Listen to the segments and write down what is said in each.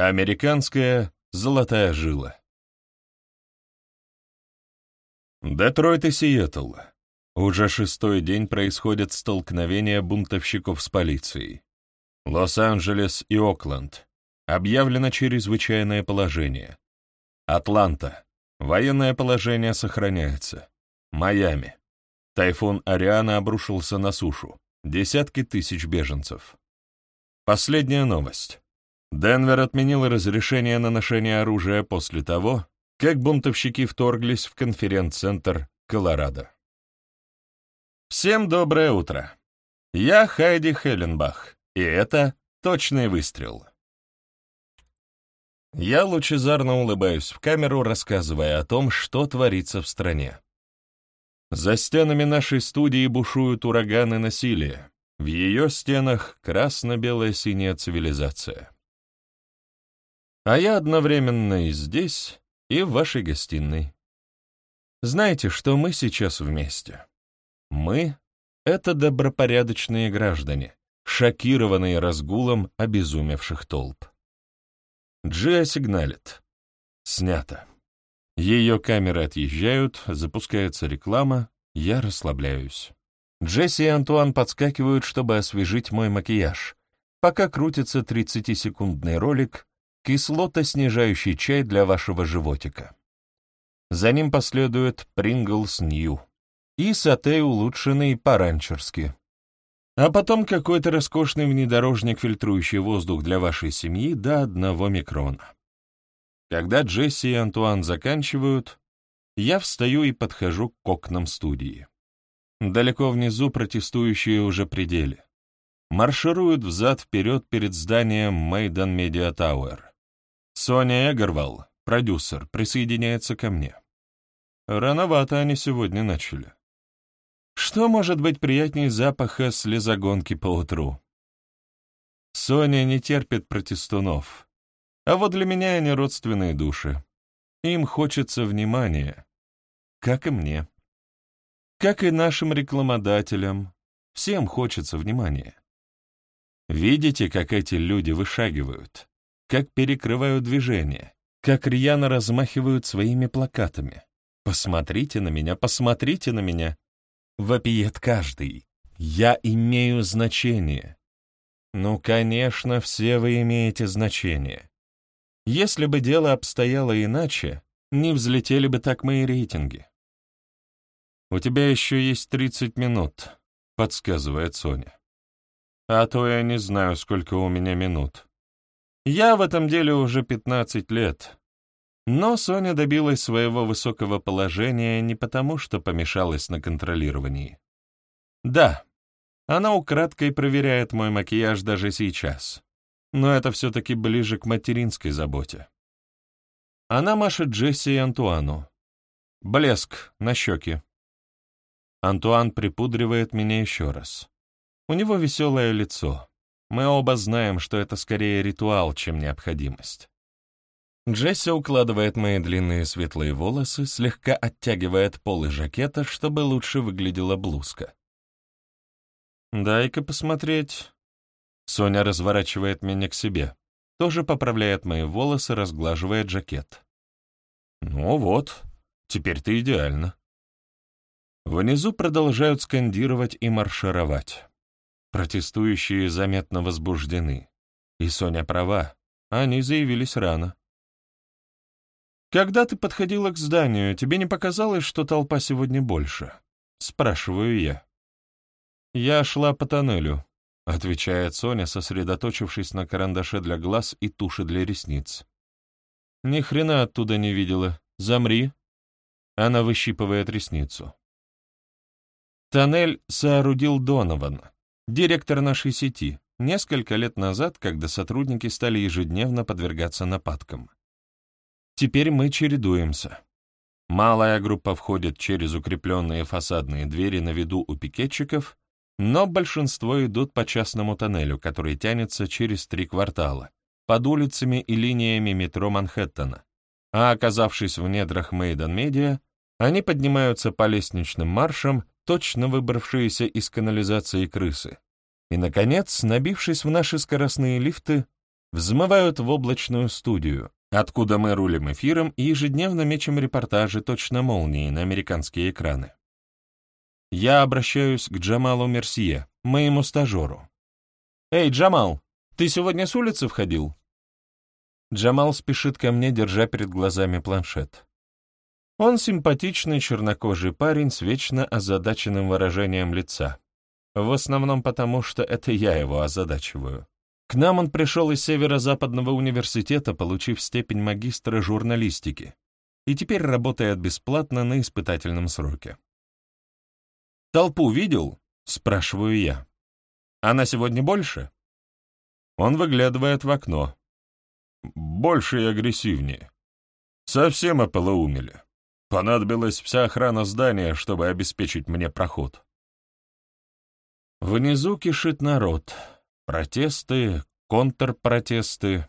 Американская золотая жила. Детройт и Сиэтл. Уже шестой день происходят столкновения бунтовщиков с полицией. Лос-Анджелес и Окленд. Объявлено чрезвычайное положение. Атланта. Военное положение сохраняется. Майами. Тайфун Ариана обрушился на сушу. Десятки тысяч беженцев. Последняя новость. Денвер отменил разрешение на ношение оружия после того, как бунтовщики вторглись в конференц-центр Колорадо. Всем доброе утро. Я Хайди Хелленбах, и это «Точный выстрел». Я лучезарно улыбаюсь в камеру, рассказывая о том, что творится в стране. За стенами нашей студии бушуют ураганы насилия. В ее стенах красно-белая синяя цивилизация. А я одновременно и здесь, и в вашей гостиной. Знаете, что мы сейчас вместе? Мы — это добропорядочные граждане, шокированные разгулом обезумевших толп. Джиа сигналит. Снято. Ее камеры отъезжают, запускается реклама, я расслабляюсь. Джесси и Антуан подскакивают, чтобы освежить мой макияж, пока крутится 30-секундный ролик «Кислота-снижающий чай для вашего животика». За ним последует Принглс Нью и сате улучшенный по-ранчерски. А потом какой-то роскошный внедорожник, фильтрующий воздух для вашей семьи до одного микрона. Когда Джесси и Антуан заканчивают, я встаю и подхожу к окнам студии. Далеко внизу протестующие уже пределе. Маршируют взад-вперед перед зданием Мейдан Медиа Тауэр. Соня Эгервал, продюсер, присоединяется ко мне. Рановато они сегодня начали. Что может быть приятнее запаха слезогонки по утру? Соня не терпит протестунов. А вот для меня они родственные души. Им хочется внимания. Как и мне. Как и нашим рекламодателям, всем хочется внимания. Видите, как эти люди вышагивают, как перекрывают движение, как рьяно размахивают своими плакатами. «Посмотрите на меня, посмотрите на меня!» Вопиет каждый. «Я имею значение». Ну, конечно, все вы имеете значение. Если бы дело обстояло иначе, не взлетели бы так мои рейтинги. «У тебя еще есть тридцать минут», — подсказывает Соня. «А то я не знаю, сколько у меня минут. Я в этом деле уже пятнадцать лет». Но Соня добилась своего высокого положения не потому, что помешалась на контролировании. Да, она украдкой проверяет мой макияж даже сейчас, но это все-таки ближе к материнской заботе. Она машет Джесси и Антуану. Блеск на щеке. Антуан припудривает меня еще раз. У него веселое лицо. Мы оба знаем, что это скорее ритуал, чем необходимость. Джесси укладывает мои длинные светлые волосы, слегка оттягивает полы жакета, чтобы лучше выглядела блузка. «Дай-ка посмотреть». Соня разворачивает меня к себе, тоже поправляет мои волосы, разглаживает жакет. «Ну вот, теперь ты идеально». Внизу продолжают скандировать и маршировать. Протестующие заметно возбуждены. И Соня права, они заявились рано. «Когда ты подходила к зданию, тебе не показалось, что толпа сегодня больше?» — спрашиваю я. «Я шла по тоннелю», — отвечает Соня, сосредоточившись на карандаше для глаз и туши для ресниц. «Ни хрена оттуда не видела. Замри». Она выщипывает ресницу. Тоннель соорудил Донован, директор нашей сети, несколько лет назад, когда сотрудники стали ежедневно подвергаться нападкам. Теперь мы чередуемся. Малая группа входит через укрепленные фасадные двери на виду у пикетчиков, но большинство идут по частному тоннелю, который тянется через три квартала, под улицами и линиями метро Манхэттена, а оказавшись в недрах Мейден Медиа, они поднимаются по лестничным маршам точно выбравшиеся из канализации крысы. И, наконец, набившись в наши скоростные лифты, взмывают в облачную студию, откуда мы рулим эфиром и ежедневно мечем репортажи точно молнии на американские экраны. Я обращаюсь к Джамалу Мерсье, моему стажеру. «Эй, Джамал, ты сегодня с улицы входил?» Джамал спешит ко мне, держа перед глазами планшет. Он симпатичный чернокожий парень с вечно озадаченным выражением лица. В основном потому, что это я его озадачиваю. К нам он пришел из Северо-Западного университета, получив степень магистра журналистики, и теперь работает бесплатно на испытательном сроке. «Толпу видел?» — спрашиваю я. «Она сегодня больше?» Он выглядывает в окно. «Больше и агрессивнее. Совсем ополоумели. Понадобилась вся охрана здания, чтобы обеспечить мне проход». Внизу кишит народ. Протесты, контрпротесты.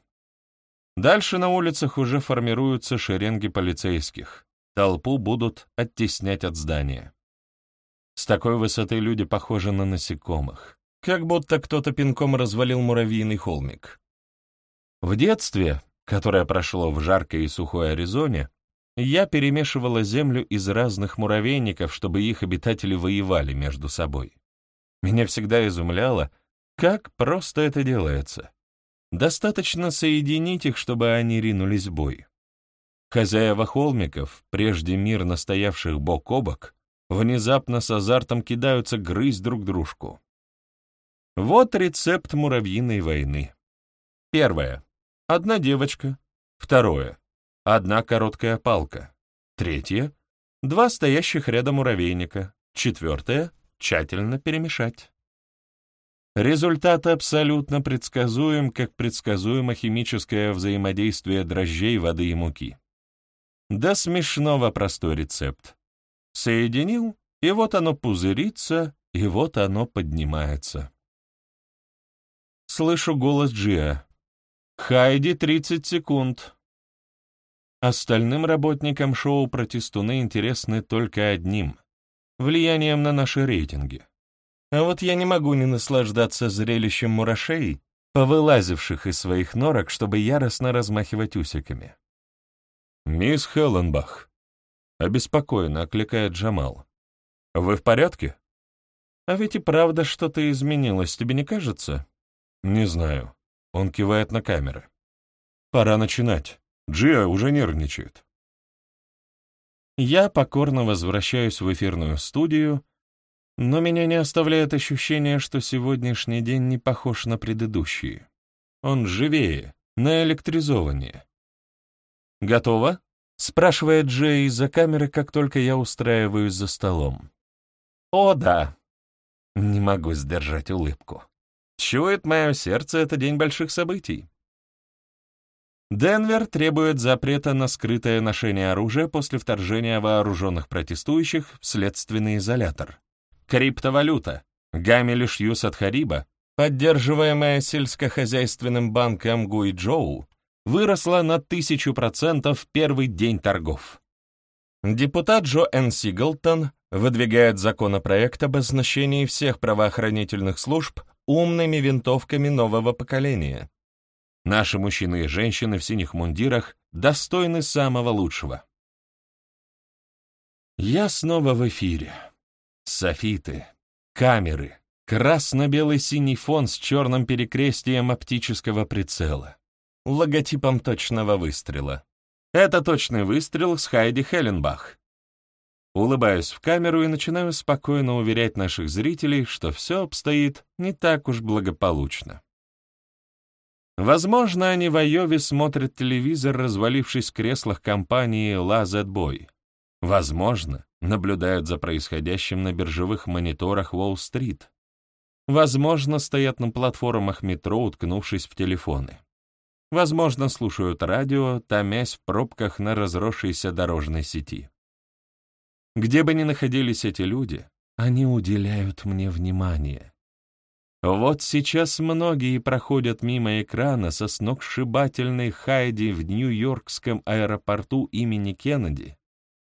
Дальше на улицах уже формируются шеренги полицейских. Толпу будут оттеснять от здания. С такой высоты люди похожи на насекомых. Как будто кто-то пинком развалил муравьиный холмик. В детстве, которое прошло в жаркой и сухой Аризоне, я перемешивала землю из разных муравейников, чтобы их обитатели воевали между собой. Меня всегда изумляло, как просто это делается? Достаточно соединить их, чтобы они ринулись в бой. Хозяева холмиков, прежде мирно стоявших бок о бок, внезапно с азартом кидаются грызть друг дружку. Вот рецепт муравьиной войны. Первое. Одна девочка. Второе. Одна короткая палка. Третье. Два стоящих рядом муравейника. Четвертое. Тщательно перемешать. Результат абсолютно предсказуем, как предсказуемо химическое взаимодействие дрожжей, воды и муки. Да смешного простой рецепт. Соединил, и вот оно пузырится, и вот оно поднимается. Слышу голос Джиа. «Хайди, 30 секунд». Остальным работникам шоу «Протестуны» интересны только одним — влиянием на наши рейтинги. А вот я не могу не наслаждаться зрелищем мурашей, повылазивших из своих норок, чтобы яростно размахивать усиками. «Мисс Хелленбах», — обеспокоенно окликает Джамал. «Вы в порядке?» «А ведь и правда что-то изменилось, тебе не кажется?» «Не знаю». Он кивает на камеры. «Пора начинать. Джиа уже нервничает». Я покорно возвращаюсь в эфирную студию, но меня не оставляет ощущение, что сегодняшний день не похож на предыдущие. Он живее, наэлектризованнее. «Готово?» — спрашивает Джей из-за камеры, как только я устраиваюсь за столом. «О, да!» Не могу сдержать улыбку. Чует мое сердце, это день больших событий. Денвер требует запрета на скрытое ношение оружия после вторжения вооруженных протестующих в следственный изолятор. Криптовалюта. Гамели Шьюс от Хариба, поддерживаемая сельскохозяйственным банком Гуйчжоу, выросла на тысячу процентов в первый день торгов. Депутат Джо Н. Сиглтон выдвигает законопроект об оснащении всех правоохранительных служб умными винтовками нового поколения. Наши мужчины и женщины в синих мундирах достойны самого лучшего. Я снова в эфире. Софиты, камеры, красно-белый синий фон с черным перекрестием оптического прицела, логотипом точного выстрела. Это точный выстрел с Хайди Хелленбах. Улыбаюсь в камеру и начинаю спокойно уверять наших зрителей, что все обстоит не так уж благополучно. Возможно, они в Айове смотрят телевизор, развалившись в креслах компании Z-Boy. Возможно, наблюдают за происходящим на биржевых мониторах Уолл-стрит. Возможно, стоят на платформах метро, уткнувшись в телефоны. Возможно, слушают радио, томясь в пробках на разросшейся дорожной сети. Где бы ни находились эти люди, они уделяют мне внимание. Вот сейчас многие проходят мимо экрана со сногсшибательной Хайди в Нью-Йоркском аэропорту имени Кеннеди,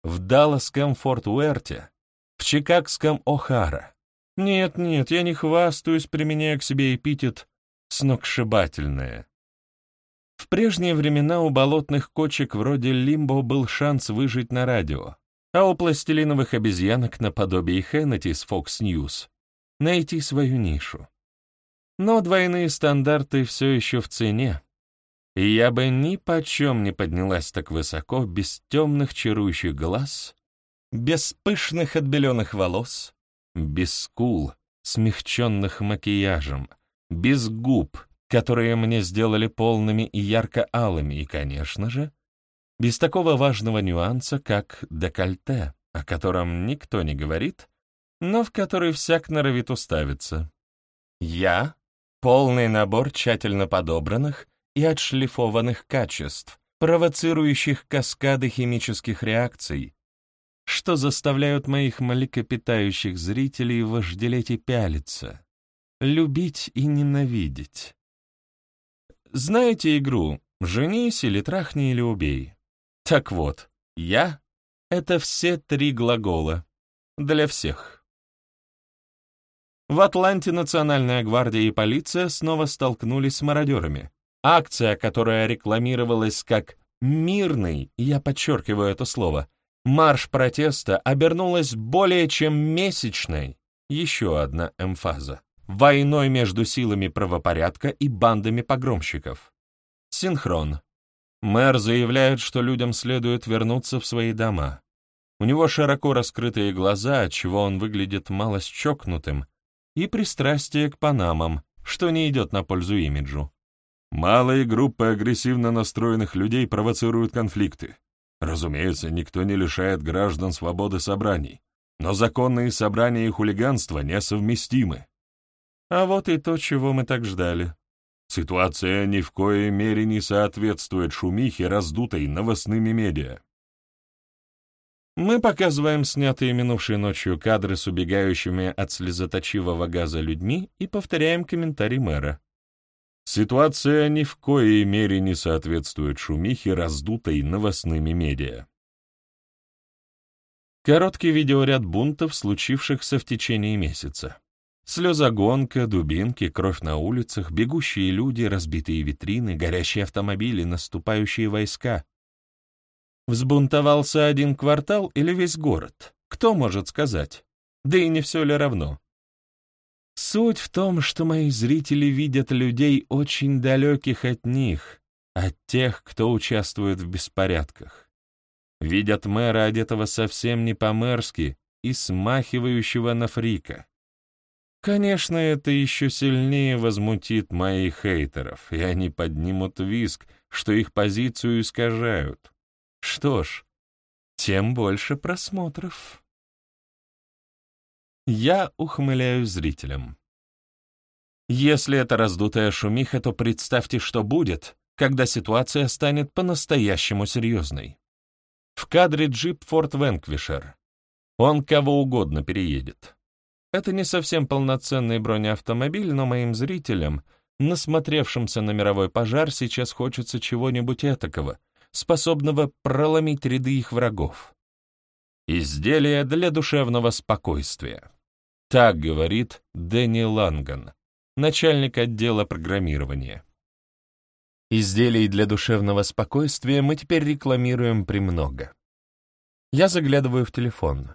в Далласском Форт Уэрте, в Чикагском О'Хара. Нет-нет, я не хвастаюсь, применяя к себе эпитет «сногсшибательное». В прежние времена у болотных кочек вроде Лимбо был шанс выжить на радио, а у пластилиновых обезьянок наподобие Хеннети с Fox News найти свою нишу. Но двойные стандарты все еще в цене, и я бы ни почем не поднялась так высоко без темных чарующих глаз, без пышных отбеленных волос, без скул, смягченных макияжем, без губ, которые мне сделали полными и ярко-алыми, и, конечно же, без такого важного нюанса, как декольте, о котором никто не говорит, но в который всяк норовит уставиться. Я — полный набор тщательно подобранных и отшлифованных качеств, провоцирующих каскады химических реакций, что заставляют моих млекопитающих зрителей вожделеть и пялиться, любить и ненавидеть. Знаете игру «Женись» или «Трахни» или «Убей»? Так вот, я — это все три глагола. Для всех. В Атланте Национальная гвардия и полиция снова столкнулись с мародерами. Акция, которая рекламировалась как «мирный», я подчеркиваю это слово, марш протеста обернулась более чем месячной, еще одна эмфаза войной между силами правопорядка и бандами погромщиков. Синхрон. Мэр заявляет, что людям следует вернуться в свои дома. У него широко раскрытые глаза, отчего он выглядит мало чокнутым, и пристрастие к панамам, что не идет на пользу имиджу. Малые группы агрессивно настроенных людей провоцируют конфликты. Разумеется, никто не лишает граждан свободы собраний, но законные собрания и хулиганство несовместимы. А вот и то, чего мы так ждали. Ситуация ни в коей мере не соответствует шумихе, раздутой новостными медиа. Мы показываем снятые минувшей ночью кадры с убегающими от слезоточивого газа людьми и повторяем комментарий мэра. Ситуация ни в коей мере не соответствует шумихе, раздутой новостными медиа. Короткий видеоряд бунтов, случившихся в течение месяца. Слезогонка, дубинки, кровь на улицах, бегущие люди, разбитые витрины, горящие автомобили, наступающие войска. Взбунтовался один квартал или весь город? Кто может сказать? Да и не все ли равно? Суть в том, что мои зрители видят людей очень далеких от них, от тех, кто участвует в беспорядках. Видят мэра, одетого совсем не по-мэрски и смахивающего на фрика. Конечно, это еще сильнее возмутит моих хейтеров, и они поднимут виск, что их позицию искажают. Что ж, тем больше просмотров. Я ухмыляю зрителям. Если это раздутая шумиха, то представьте, что будет, когда ситуация станет по-настоящему серьезной. В кадре джип Форд Венквишер. Он кого угодно переедет. Это не совсем полноценный бронеавтомобиль, но моим зрителям, насмотревшимся на мировой пожар, сейчас хочется чего-нибудь этакого, способного проломить ряды их врагов. Изделие для душевного спокойствия. Так говорит Дэнни Ланган, начальник отдела программирования. Изделий для душевного спокойствия мы теперь рекламируем премного. Я заглядываю в телефон.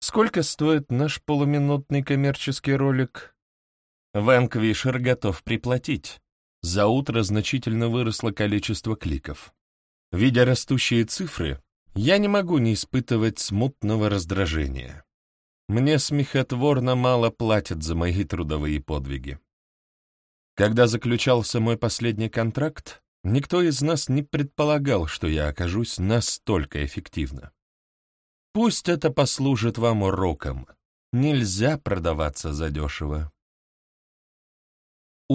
Сколько стоит наш полуминутный коммерческий ролик? Ванквишер готов приплатить. За утро значительно выросло количество кликов. Видя растущие цифры, я не могу не испытывать смутного раздражения. Мне смехотворно мало платят за мои трудовые подвиги. Когда заключался мой последний контракт, никто из нас не предполагал, что я окажусь настолько эффективно. Пусть это послужит вам уроком. Нельзя продаваться задешево.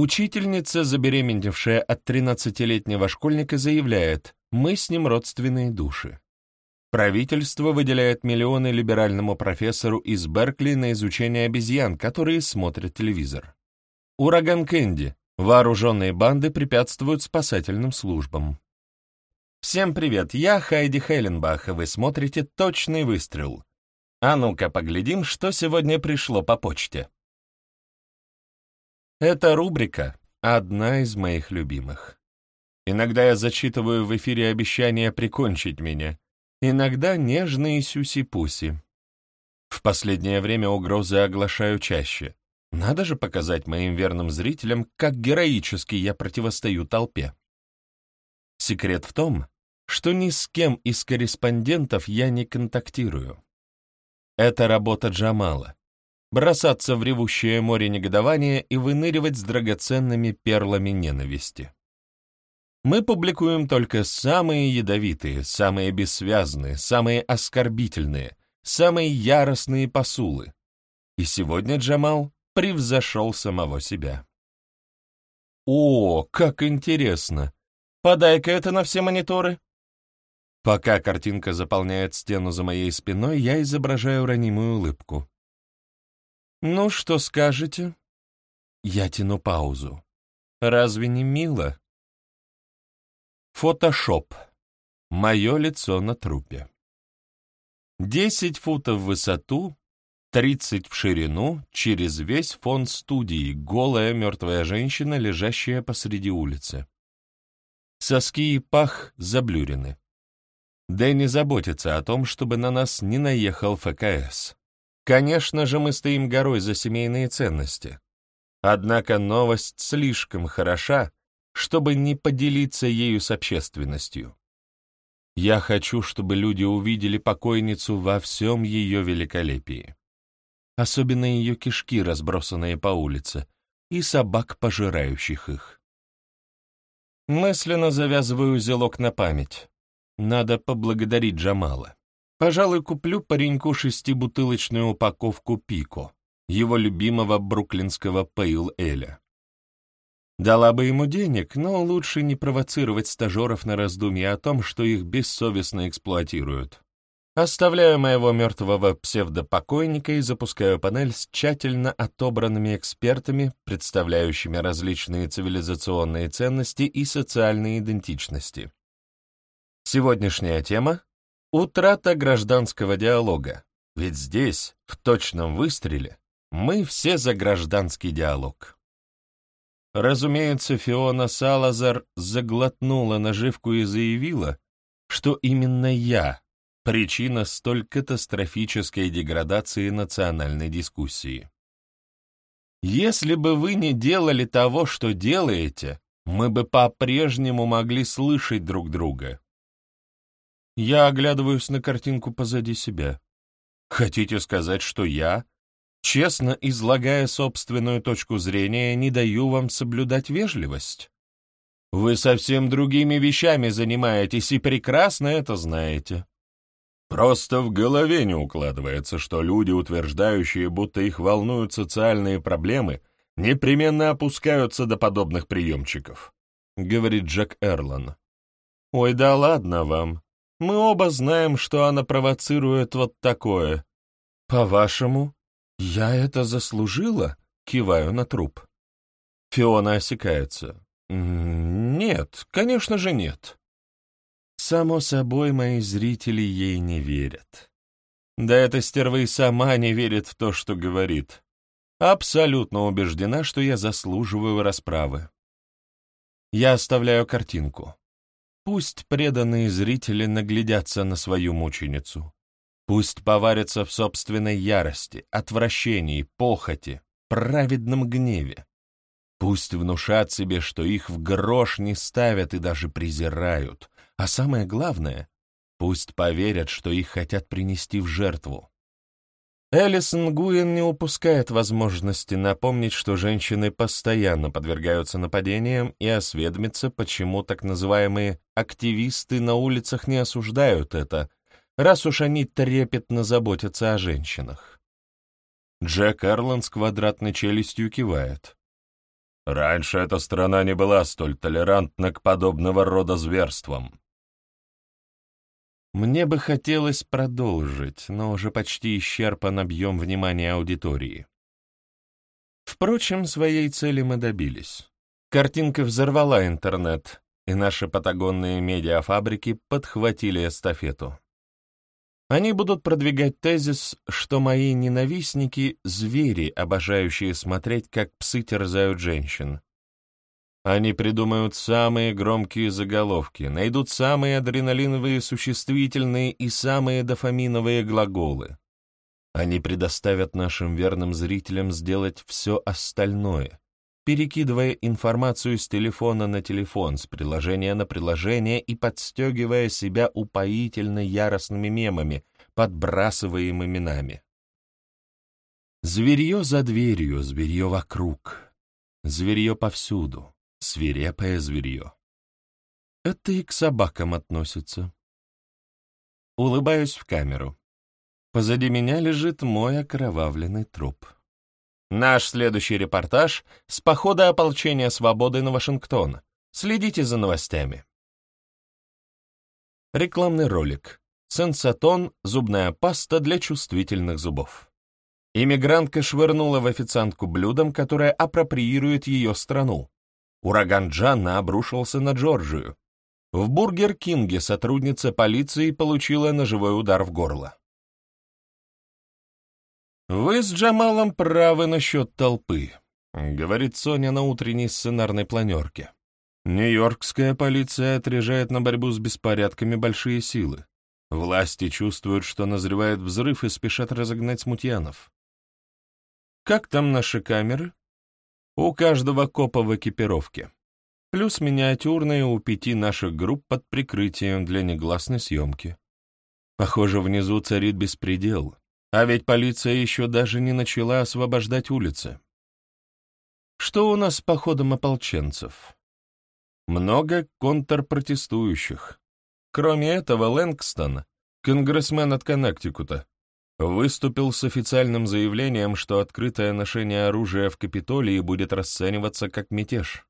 Учительница, забеременевшая от 13-летнего школьника, заявляет, мы с ним родственные души. Правительство выделяет миллионы либеральному профессору из Беркли на изучение обезьян, которые смотрят телевизор. Ураган Кэнди. Вооруженные банды препятствуют спасательным службам. Всем привет, я Хайди Хейленбах, и вы смотрите «Точный выстрел». А ну-ка поглядим, что сегодня пришло по почте. Эта рубрика — одна из моих любимых. Иногда я зачитываю в эфире обещания прикончить меня, иногда нежные сюси-пуси. В последнее время угрозы оглашаю чаще. Надо же показать моим верным зрителям, как героически я противостою толпе. Секрет в том, что ни с кем из корреспондентов я не контактирую. Это работа Джамала. Бросаться в ревущее море негодования и выныривать с драгоценными перлами ненависти. Мы публикуем только самые ядовитые, самые бессвязные, самые оскорбительные, самые яростные посулы. И сегодня Джамал превзошел самого себя. «О, как интересно! Подай-ка это на все мониторы!» Пока картинка заполняет стену за моей спиной, я изображаю ранимую улыбку. «Ну, что скажете?» Я тяну паузу. «Разве не мило?» Фотошоп. Мое лицо на трупе. Десять футов в высоту, тридцать в ширину, через весь фон студии, голая мертвая женщина, лежащая посреди улицы. Соски и пах заблюрены. Дэнни заботится о том, чтобы на нас не наехал ФКС. Конечно же, мы стоим горой за семейные ценности. Однако новость слишком хороша, чтобы не поделиться ею с общественностью. Я хочу, чтобы люди увидели покойницу во всем ее великолепии. Особенно ее кишки, разбросанные по улице, и собак, пожирающих их. Мысленно завязываю узелок на память. Надо поблагодарить Джамала. Пожалуй, куплю пареньку шестибутылочную упаковку Пико, его любимого бруклинского пейл-эля. Дала бы ему денег, но лучше не провоцировать стажеров на раздумья о том, что их бессовестно эксплуатируют. Оставляю моего мертвого псевдопокойника и запускаю панель с тщательно отобранными экспертами, представляющими различные цивилизационные ценности и социальные идентичности. Сегодняшняя тема — утрата гражданского диалога, ведь здесь, в точном выстреле, мы все за гражданский диалог. Разумеется, Фиона Салазар заглотнула наживку и заявила, что именно я — причина столь катастрофической деградации национальной дискуссии. Если бы вы не делали того, что делаете, мы бы по-прежнему могли слышать друг друга. Я оглядываюсь на картинку позади себя. Хотите сказать, что я, честно излагая собственную точку зрения, не даю вам соблюдать вежливость? Вы совсем другими вещами занимаетесь и прекрасно это знаете. Просто в голове не укладывается, что люди, утверждающие, будто их волнуют социальные проблемы, непременно опускаются до подобных приемчиков, — говорит Джек Эрлан. Ой, да ладно вам. Мы оба знаем, что она провоцирует вот такое. По-вашему, я это заслужила? Киваю на труп. Фиона осекается. Нет, конечно же нет. Само собой, мои зрители ей не верят. Да эта стерва и сама не верит в то, что говорит. Абсолютно убеждена, что я заслуживаю расправы. Я оставляю картинку. Пусть преданные зрители наглядятся на свою мученицу. Пусть поварятся в собственной ярости, отвращении, похоти, праведном гневе. Пусть внушат себе, что их в грош не ставят и даже презирают. А самое главное, пусть поверят, что их хотят принести в жертву. Элисон Гуин не упускает возможности напомнить, что женщины постоянно подвергаются нападениям и осведомиться, почему так называемые «активисты» на улицах не осуждают это, раз уж они трепетно заботятся о женщинах. Джек Эрланд с квадратной челюстью кивает. Раньше эта страна не была столь толерантна к подобного рода зверствам. Мне бы хотелось продолжить, но уже почти исчерпан объем внимания аудитории. Впрочем, своей цели мы добились. Картинка взорвала интернет, и наши патагонные медиафабрики подхватили эстафету. Они будут продвигать тезис, что мои ненавистники — звери, обожающие смотреть, как псы терзают женщин. Они придумают самые громкие заголовки, найдут самые адреналиновые существительные и самые дофаминовые глаголы. Они предоставят нашим верным зрителям сделать все остальное, перекидывая информацию с телефона на телефон, с приложения на приложение и подстегивая себя упоительно яростными мемами, подбрасываемыми нами. Зверье за дверью, зверье вокруг, зверье повсюду, свирепое зверье. Это и к собакам относится. Улыбаюсь в камеру. Позади меня лежит мой окровавленный труп. Наш следующий репортаж с похода ополчения свободы на Вашингтон. Следите за новостями. Рекламный ролик. Сенсатон – зубная паста для чувствительных зубов. Иммигрантка швырнула в официантку блюдом, которое апроприирует ее страну. Ураган Джанна обрушился на Джорджию. В Бургер Кинге сотрудница полиции получила ножевой удар в горло. «Вы с Джамалом правы насчет толпы», — говорит Соня на утренней сценарной планерке. «Нью-Йоркская полиция отряжает на борьбу с беспорядками большие силы. Власти чувствуют, что назревает взрыв и спешат разогнать смутьянов. Как там наши камеры? У каждого копа в экипировке. Плюс миниатюрные у пяти наших групп под прикрытием для негласной съемки. Похоже, внизу царит беспредел, а ведь полиция еще даже не начала освобождать улицы. Что у нас с походом ополченцев? Много контрпротестующих. Кроме этого, Лэнгстон, конгрессмен от Коннектикута, выступил с официальным заявлением, что открытое ношение оружия в Капитолии будет расцениваться как мятеж.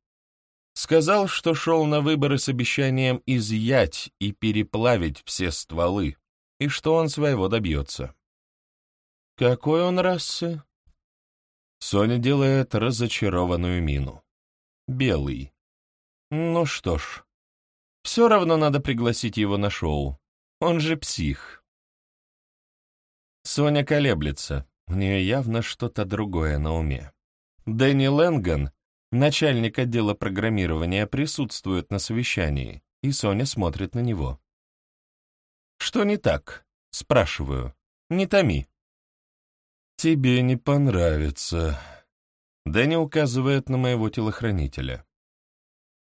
Сказал, что шел на выборы с обещанием изъять и переплавить все стволы, и что он своего добьется. «Какой он расы?» Соня делает разочарованную мину. «Белый. Ну что ж, все равно надо пригласить его на шоу. Он же псих». Соня колеблется, у нее явно что-то другое на уме. Дэнни Лэнган, начальник отдела программирования, присутствует на совещании, и Соня смотрит на него. «Что не так?» — спрашиваю. «Не томи». «Тебе не понравится», — Дэнни указывает на моего телохранителя.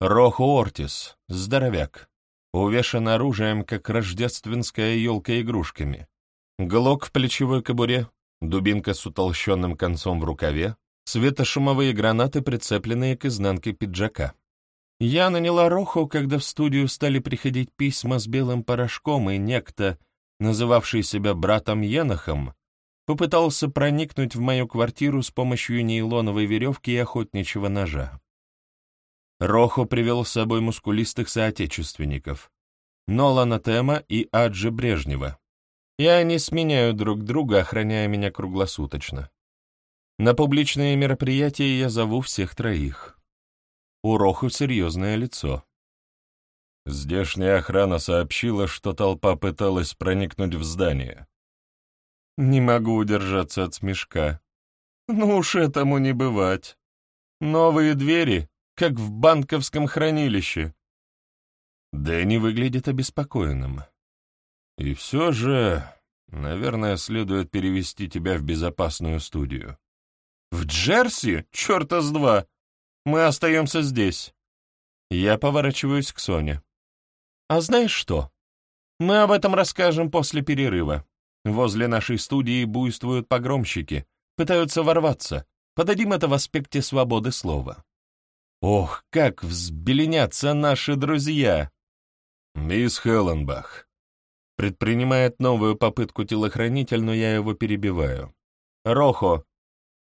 Роху Ортис, здоровяк, увешан оружием, как рождественская елка игрушками. Глок в плечевой кобуре, дубинка с утолщенным концом в рукаве, светошумовые гранаты, прицепленные к изнанке пиджака. Я наняла Роху, когда в студию стали приходить письма с белым порошком, и некто, называвший себя братом Енохом, попытался проникнуть в мою квартиру с помощью нейлоновой веревки и охотничьего ножа. Рохо привел с собой мускулистых соотечественников — Нолана Тема и Аджи Брежнева. И они сменяют друг друга, охраняя меня круглосуточно. На публичные мероприятия я зову всех троих. У Роху серьезное лицо. Здешняя охрана сообщила, что толпа пыталась проникнуть в здание. Не могу удержаться от смешка. Ну уж этому не бывать. Новые двери, как в банковском хранилище. Дэнни выглядит обеспокоенным. И все же, наверное, следует перевести тебя в безопасную студию. В Джерси? Черта с два! Мы остаемся здесь. Я поворачиваюсь к Соне. А знаешь что? Мы об этом расскажем после перерыва. Возле нашей студии буйствуют погромщики, пытаются ворваться. Подадим это в аспекте свободы слова. Ох, как взбеленятся наши друзья! Мисс Хелленбах предпринимает новую попытку телохранитель, но я его перебиваю. Рохо,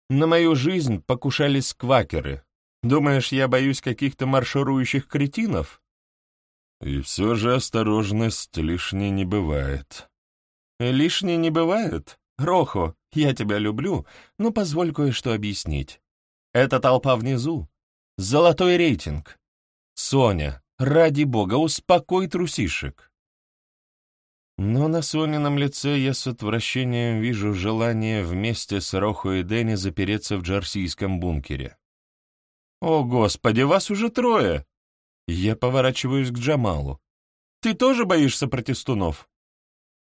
на мою жизнь покушались квакеры. Думаешь, я боюсь каких-то марширующих кретинов? И все же осторожность лишней не бывает. Лишней не бывает? Рохо, я тебя люблю, но позволь кое-что объяснить. Эта толпа внизу. Золотой рейтинг. Соня, ради бога, успокой трусишек. Но на Сонином лице я с отвращением вижу желание вместе с Рохо и Дэнни запереться в джарсийском бункере. «О, Господи, вас уже трое!» Я поворачиваюсь к Джамалу. «Ты тоже боишься протестунов?»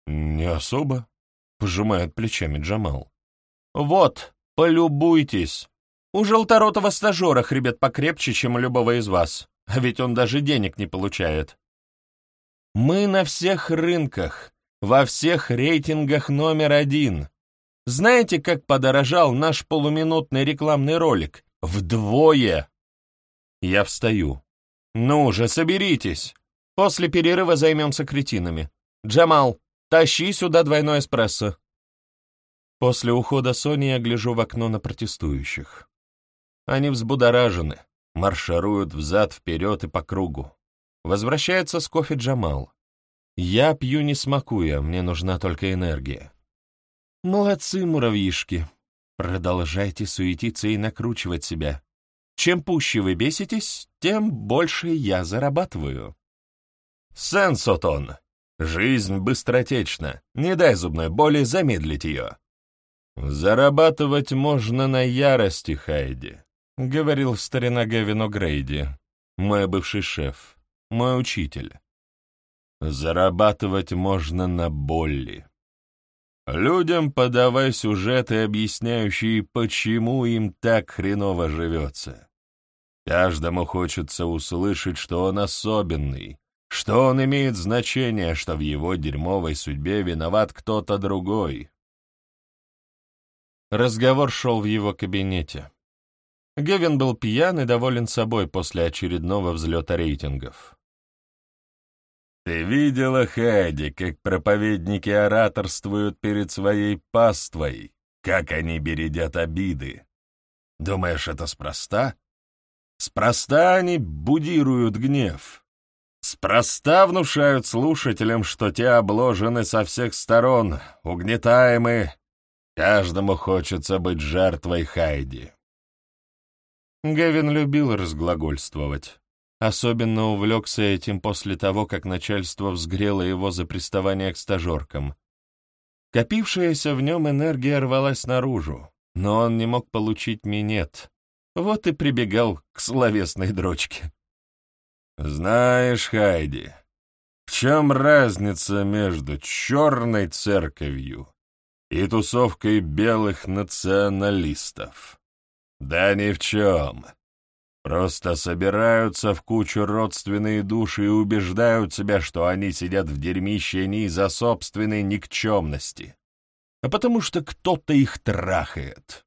«Не особо», — пожимает плечами Джамал. «Вот, полюбуйтесь. У желторотого стажера хребет покрепче, чем у любого из вас, а ведь он даже денег не получает. Мы на всех рынках, во всех рейтингах номер один. Знаете, как подорожал наш полуминутный рекламный ролик? Вдвое! Я встаю. Ну же, соберитесь. После перерыва займемся кретинами. Джамал, тащи сюда двойной эспрессо. После ухода Сони я гляжу в окно на протестующих. Они взбудоражены, маршируют взад-вперед и по кругу. Возвращается с кофе Джамал. Я пью не смакуя, мне нужна только энергия. Молодцы, муравьишки. Продолжайте суетиться и накручивать себя. Чем пуще вы беситесь, тем больше я зарабатываю. Сенсотон. Жизнь быстротечна. Не дай зубной боли замедлить ее. Зарабатывать можно на ярости, Хайди, — говорил старина Гевин О'Грейди, мой бывший шеф, мой учитель. Зарабатывать можно на боли. Людям подавай сюжеты, объясняющие, почему им так хреново живется. Каждому хочется услышать, что он особенный, что он имеет значение, что в его дерьмовой судьбе виноват кто-то другой. Разговор шел в его кабинете. Гевин был пьян и доволен собой после очередного взлета рейтингов. Ты видела, Хайди, как проповедники ораторствуют перед своей паствой, как они бередят обиды? Думаешь, это спроста? Спроста они будируют гнев. Спроста внушают слушателям, что те обложены со всех сторон, угнетаемы. Каждому хочется быть жертвой Хайди. Гевин любил разглагольствовать. Особенно увлекся этим после того, как начальство взгрело его за приставание к стажеркам. Копившаяся в нем энергия рвалась наружу, но он не мог получить минет. Вот и прибегал к словесной дрочке. «Знаешь, Хайди, в чем разница между черной церковью и тусовкой белых националистов?» «Да ни в чем. Просто собираются в кучу родственные души и убеждают себя, что они сидят в дерьмище не из-за собственной никчемности, а потому что кто-то их трахает.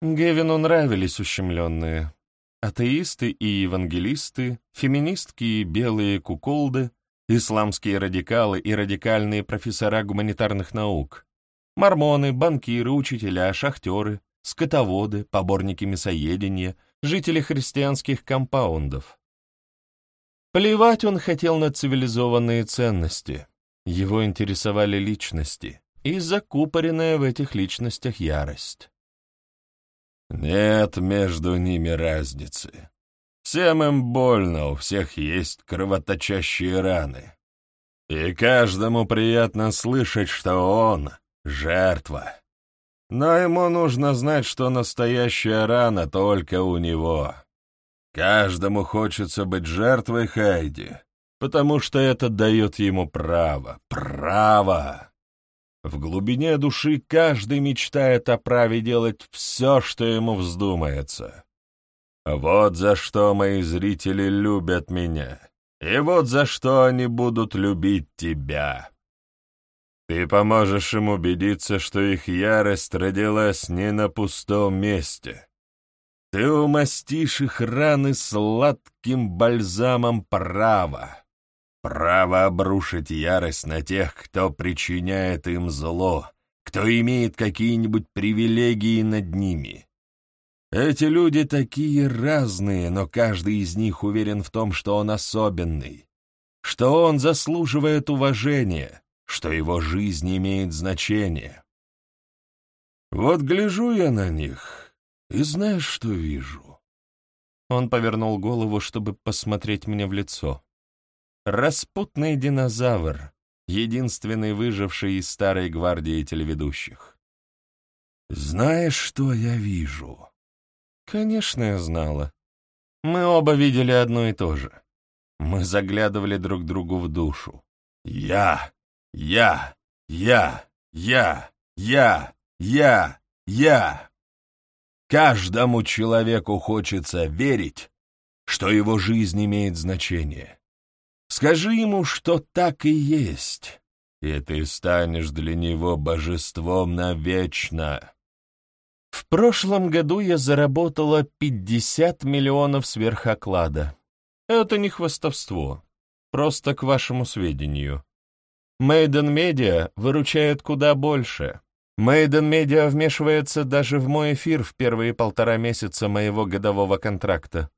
Гевину нравились ущемленные. Атеисты и евангелисты, феминистки и белые куколды, исламские радикалы и радикальные профессора гуманитарных наук, мормоны, банкиры, учителя, шахтеры — скотоводы, поборники мясоедения, жители христианских компаундов. Плевать он хотел на цивилизованные ценности. Его интересовали личности и закупоренная в этих личностях ярость. Нет между ними разницы. Всем им больно, у всех есть кровоточащие раны. И каждому приятно слышать, что он — жертва. Но ему нужно знать, что настоящая рана только у него. Каждому хочется быть жертвой Хайди, потому что это дает ему право. Право! В глубине души каждый мечтает о праве делать все, что ему вздумается. Вот за что мои зрители любят меня, и вот за что они будут любить тебя. Ты поможешь им убедиться, что их ярость родилась не на пустом месте. Ты умастишь их раны сладким бальзамом права. Право обрушить ярость на тех, кто причиняет им зло, кто имеет какие-нибудь привилегии над ними. Эти люди такие разные, но каждый из них уверен в том, что он особенный, что он заслуживает уважения, что его жизнь имеет значение. Вот гляжу я на них, и знаешь, что вижу? Он повернул голову, чтобы посмотреть мне в лицо. Распутный динозавр, единственный выживший из старой гвардии телеведущих. Знаешь, что я вижу? Конечно, я знала. Мы оба видели одно и то же. Мы заглядывали друг другу в душу. Я, я, я, я, я, я, я. Каждому человеку хочется верить, что его жизнь имеет значение. Скажи ему, что так и есть, и ты станешь для него божеством навечно. В прошлом году я заработала 50 миллионов сверхоклада. Это не хвастовство, просто к вашему сведению. Мейден Медиа выручает куда больше. Мейден Медиа вмешивается даже в мой эфир в первые полтора месяца моего годового контракта.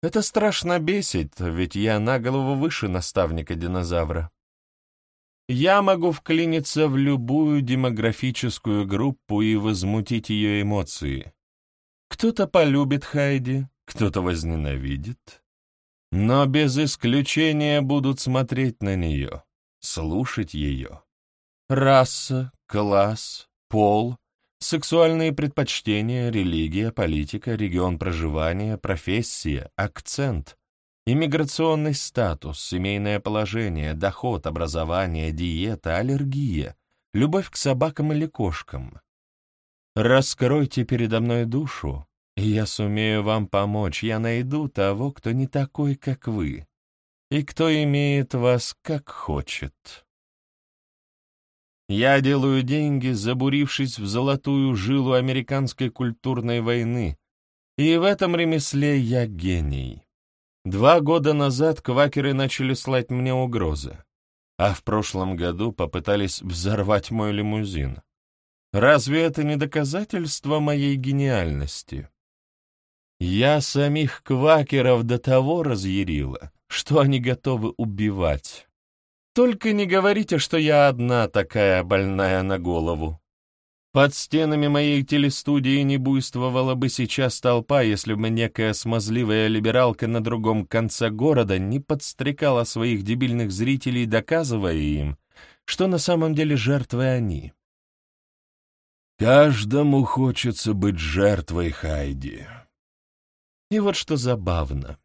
Это страшно бесит, ведь я на голову выше наставника динозавра. Я могу вклиниться в любую демографическую группу и возмутить ее эмоции. Кто-то полюбит Хайди, кто-то возненавидит. Но без исключения будут смотреть на нее, слушать ее. Раса, класс, пол, Сексуальные предпочтения, религия, политика, регион проживания, профессия, акцент, иммиграционный статус, семейное положение, доход, образование, диета, аллергия, любовь к собакам или кошкам. Раскройте передо мной душу, и я сумею вам помочь, я найду того, кто не такой, как вы, и кто имеет вас как хочет. Я делаю деньги, забурившись в золотую жилу американской культурной войны, и в этом ремесле я гений. Два года назад квакеры начали слать мне угрозы, а в прошлом году попытались взорвать мой лимузин. Разве это не доказательство моей гениальности? Я самих квакеров до того разъярила, что они готовы убивать. Только не говорите, что я одна такая больная на голову. Под стенами моей телестудии не буйствовала бы сейчас толпа, если бы некая смазливая либералка на другом конце города не подстрекала своих дебильных зрителей, доказывая им, что на самом деле жертвы они. Каждому хочется быть жертвой Хайди. И вот что забавно.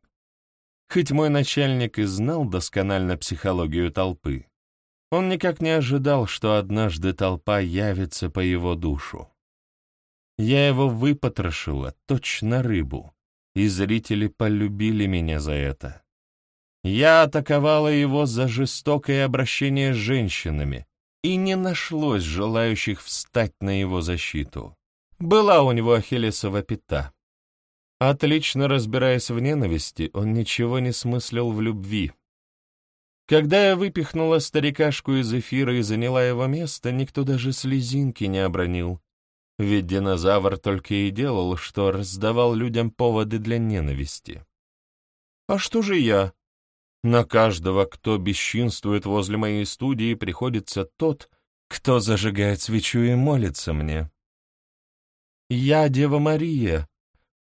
Хоть мой начальник и знал досконально психологию толпы, он никак не ожидал, что однажды толпа явится по его душу. Я его выпотрошила, точно рыбу, и зрители полюбили меня за это. Я атаковала его за жестокое обращение с женщинами, и не нашлось желающих встать на его защиту. Была у него ахиллесова пята. Отлично разбираясь в ненависти, он ничего не смыслил в любви. Когда я выпихнула старикашку из эфира и заняла его место, никто даже слезинки не обронил. Ведь динозавр только и делал, что раздавал людям поводы для ненависти. А что же я? На каждого, кто бесчинствует возле моей студии, приходится тот, кто зажигает свечу и молится мне. Я Дева Мария,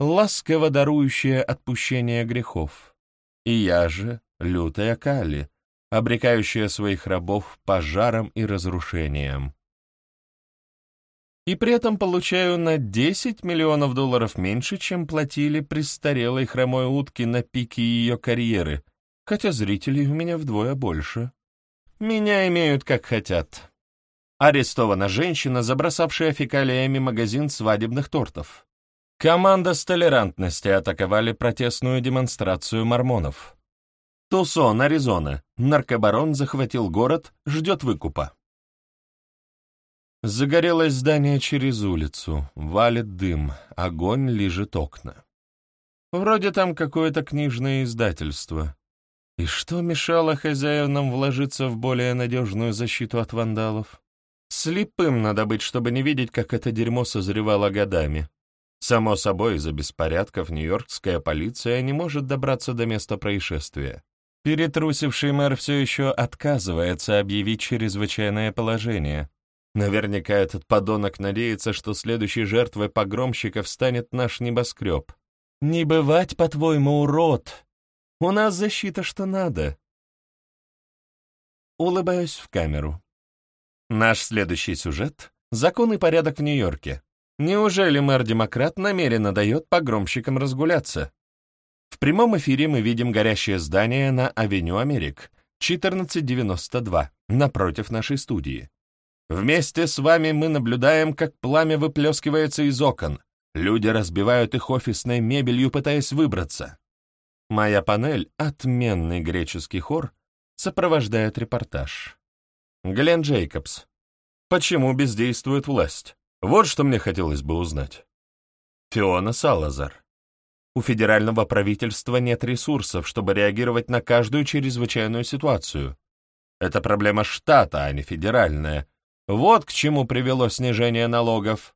ласково дарующая отпущение грехов. И я же, лютая Кали, обрекающая своих рабов пожаром и разрушением. И при этом получаю на 10 миллионов долларов меньше, чем платили престарелой хромой утке на пике ее карьеры, хотя зрителей у меня вдвое больше. Меня имеют как хотят. Арестована женщина, забросавшая фекалиями магазин свадебных тортов. Команда с толерантности атаковали протестную демонстрацию мормонов. Тусон, Аризона. Наркобарон захватил город, ждет выкупа. Загорелось здание через улицу, валит дым, огонь лижет окна. Вроде там какое-то книжное издательство. И что мешало хозяевам вложиться в более надежную защиту от вандалов? Слепым надо быть, чтобы не видеть, как это дерьмо созревало годами. Само собой, из-за беспорядков нью-йоркская полиция не может добраться до места происшествия. Перетрусивший мэр все еще отказывается объявить чрезвычайное положение. Наверняка этот подонок надеется, что следующей жертвой погромщиков станет наш небоскреб. Не бывать, по-твоему, урод! У нас защита что надо. Улыбаюсь в камеру. Наш следующий сюжет — закон и порядок в Нью-Йорке. Неужели мэр-демократ намеренно дает погромщикам разгуляться? В прямом эфире мы видим горящее здание на Авеню Америк, 1492, напротив нашей студии. Вместе с вами мы наблюдаем, как пламя выплескивается из окон. Люди разбивают их офисной мебелью, пытаясь выбраться. Моя панель, отменный греческий хор, сопровождает репортаж. Глен Джейкобс. Почему бездействует власть? Вот что мне хотелось бы узнать. Фиона Салазар. У федерального правительства нет ресурсов, чтобы реагировать на каждую чрезвычайную ситуацию. Это проблема штата, а не федеральная. Вот к чему привело снижение налогов.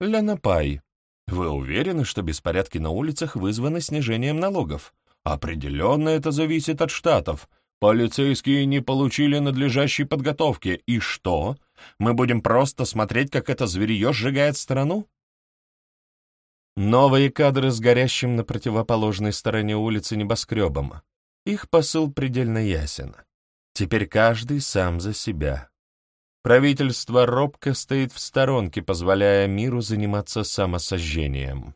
Лена Пай. Вы уверены, что беспорядки на улицах вызваны снижением налогов? Определенно это зависит от штатов. Полицейские не получили надлежащей подготовки. И что? Мы будем просто смотреть, как это зверье сжигает страну? Новые кадры с горящим на противоположной стороне улицы небоскребом. Их посыл предельно ясен. Теперь каждый сам за себя. Правительство робко стоит в сторонке, позволяя миру заниматься самосожжением.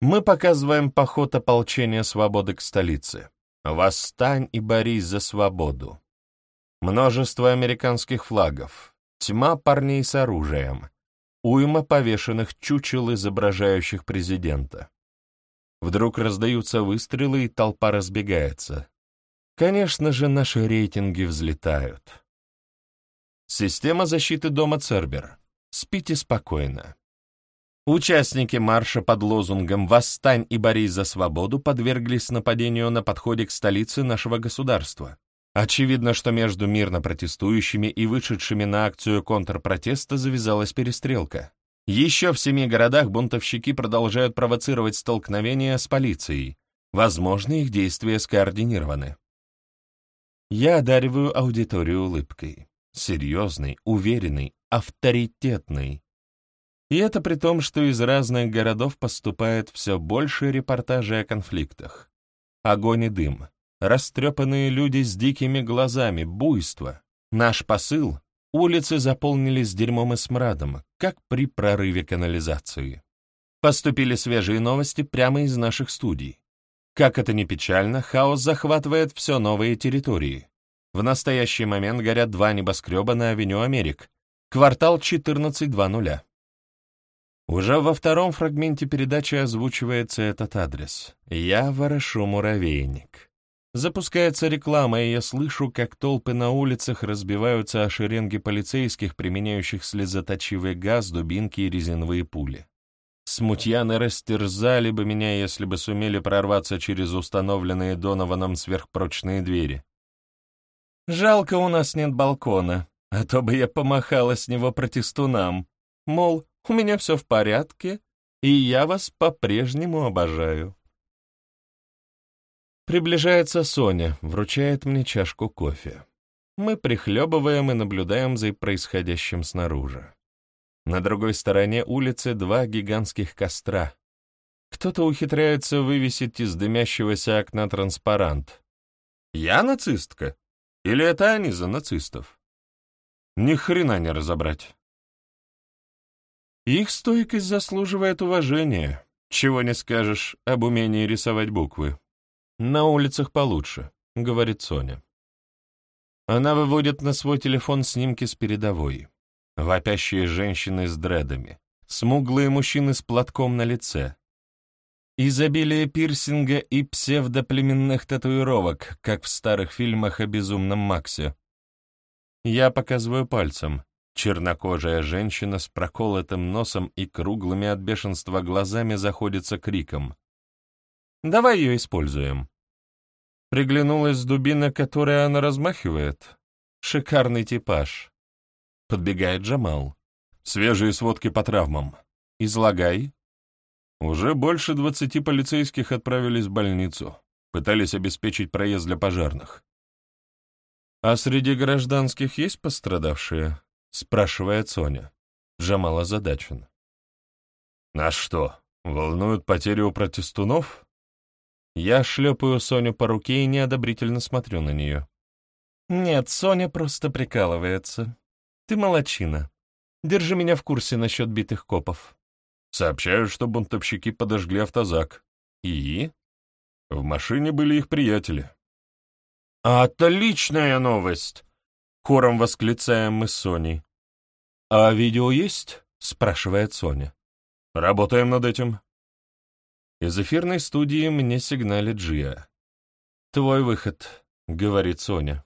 Мы показываем поход ополчения свободы к столице. Восстань и борись за свободу. Множество американских флагов, тьма парней с оружием, уйма повешенных чучел, изображающих президента. Вдруг раздаются выстрелы, и толпа разбегается. Конечно же, наши рейтинги взлетают. Система защиты дома Цербер. Спите спокойно. Участники марша под лозунгом «Восстань и борись за свободу» подверглись нападению на подходе к столице нашего государства. Очевидно, что между мирно протестующими и вышедшими на акцию контрпротеста завязалась перестрелка. Еще в семи городах бунтовщики продолжают провоцировать столкновения с полицией. Возможно, их действия скоординированы. Я одариваю аудиторию улыбкой. Серьезный, уверенный, авторитетный. И это при том, что из разных городов поступает все больше репортажей о конфликтах. Огонь и дым, растрепанные люди с дикими глазами, буйство. Наш посыл — улицы заполнились дерьмом и смрадом, как при прорыве канализации. Поступили свежие новости прямо из наших студий. Как это ни печально, хаос захватывает все новые территории. В настоящий момент горят два небоскреба на авеню Америк, квартал 1420. Уже во втором фрагменте передачи озвучивается этот адрес. Я ворошу муравейник. Запускается реклама, и я слышу, как толпы на улицах разбиваются о шеренги полицейских, применяющих слезоточивый газ, дубинки и резиновые пули. Смутьяны растерзали бы меня, если бы сумели прорваться через установленные Донованом сверхпрочные двери. Жалко, у нас нет балкона, а то бы я помахала с него протестунам. Мол, у меня все в порядке, и я вас по-прежнему обожаю. Приближается Соня, вручает мне чашку кофе. Мы прихлебываем и наблюдаем за происходящим снаружи. На другой стороне улицы два гигантских костра. Кто-то ухитряется вывесить из дымящегося окна транспарант. «Я нацистка? Или это они за нацистов?» Ни хрена не разобрать. Их стойкость заслуживает уважения. Чего не скажешь об умении рисовать буквы. На улицах получше, говорит Соня. Она выводит на свой телефон снимки с передовой. Вопящие женщины с дредами, смуглые мужчины с платком на лице. Изобилие пирсинга и псевдоплеменных татуировок, как в старых фильмах о безумном Максе. Я показываю пальцем. Чернокожая женщина с проколотым носом и круглыми от бешенства глазами заходится криком. «Давай ее используем». Приглянулась дубина, которой она размахивает. Шикарный типаж. Подбегает Джамал. Свежие сводки по травмам. Излагай. Уже больше двадцати полицейских отправились в больницу. Пытались обеспечить проезд для пожарных. А среди гражданских есть пострадавшие? Спрашивает Соня. Джамал озадачен. «Нас что, волнуют потери у протестунов?» Я шлепаю Соню по руке и неодобрительно смотрю на нее. «Нет, Соня просто прикалывается. Ты молочина. Держи меня в курсе насчет битых копов. Сообщаю, что бунтовщики подожгли автозак. И? В машине были их приятели. «Отличная новость!» — хором восклицаем мы с Соней. «А видео есть?» — спрашивает Соня. «Работаем над этим». Из эфирной студии мне сигналит Джия. «Твой выход», — говорит Соня.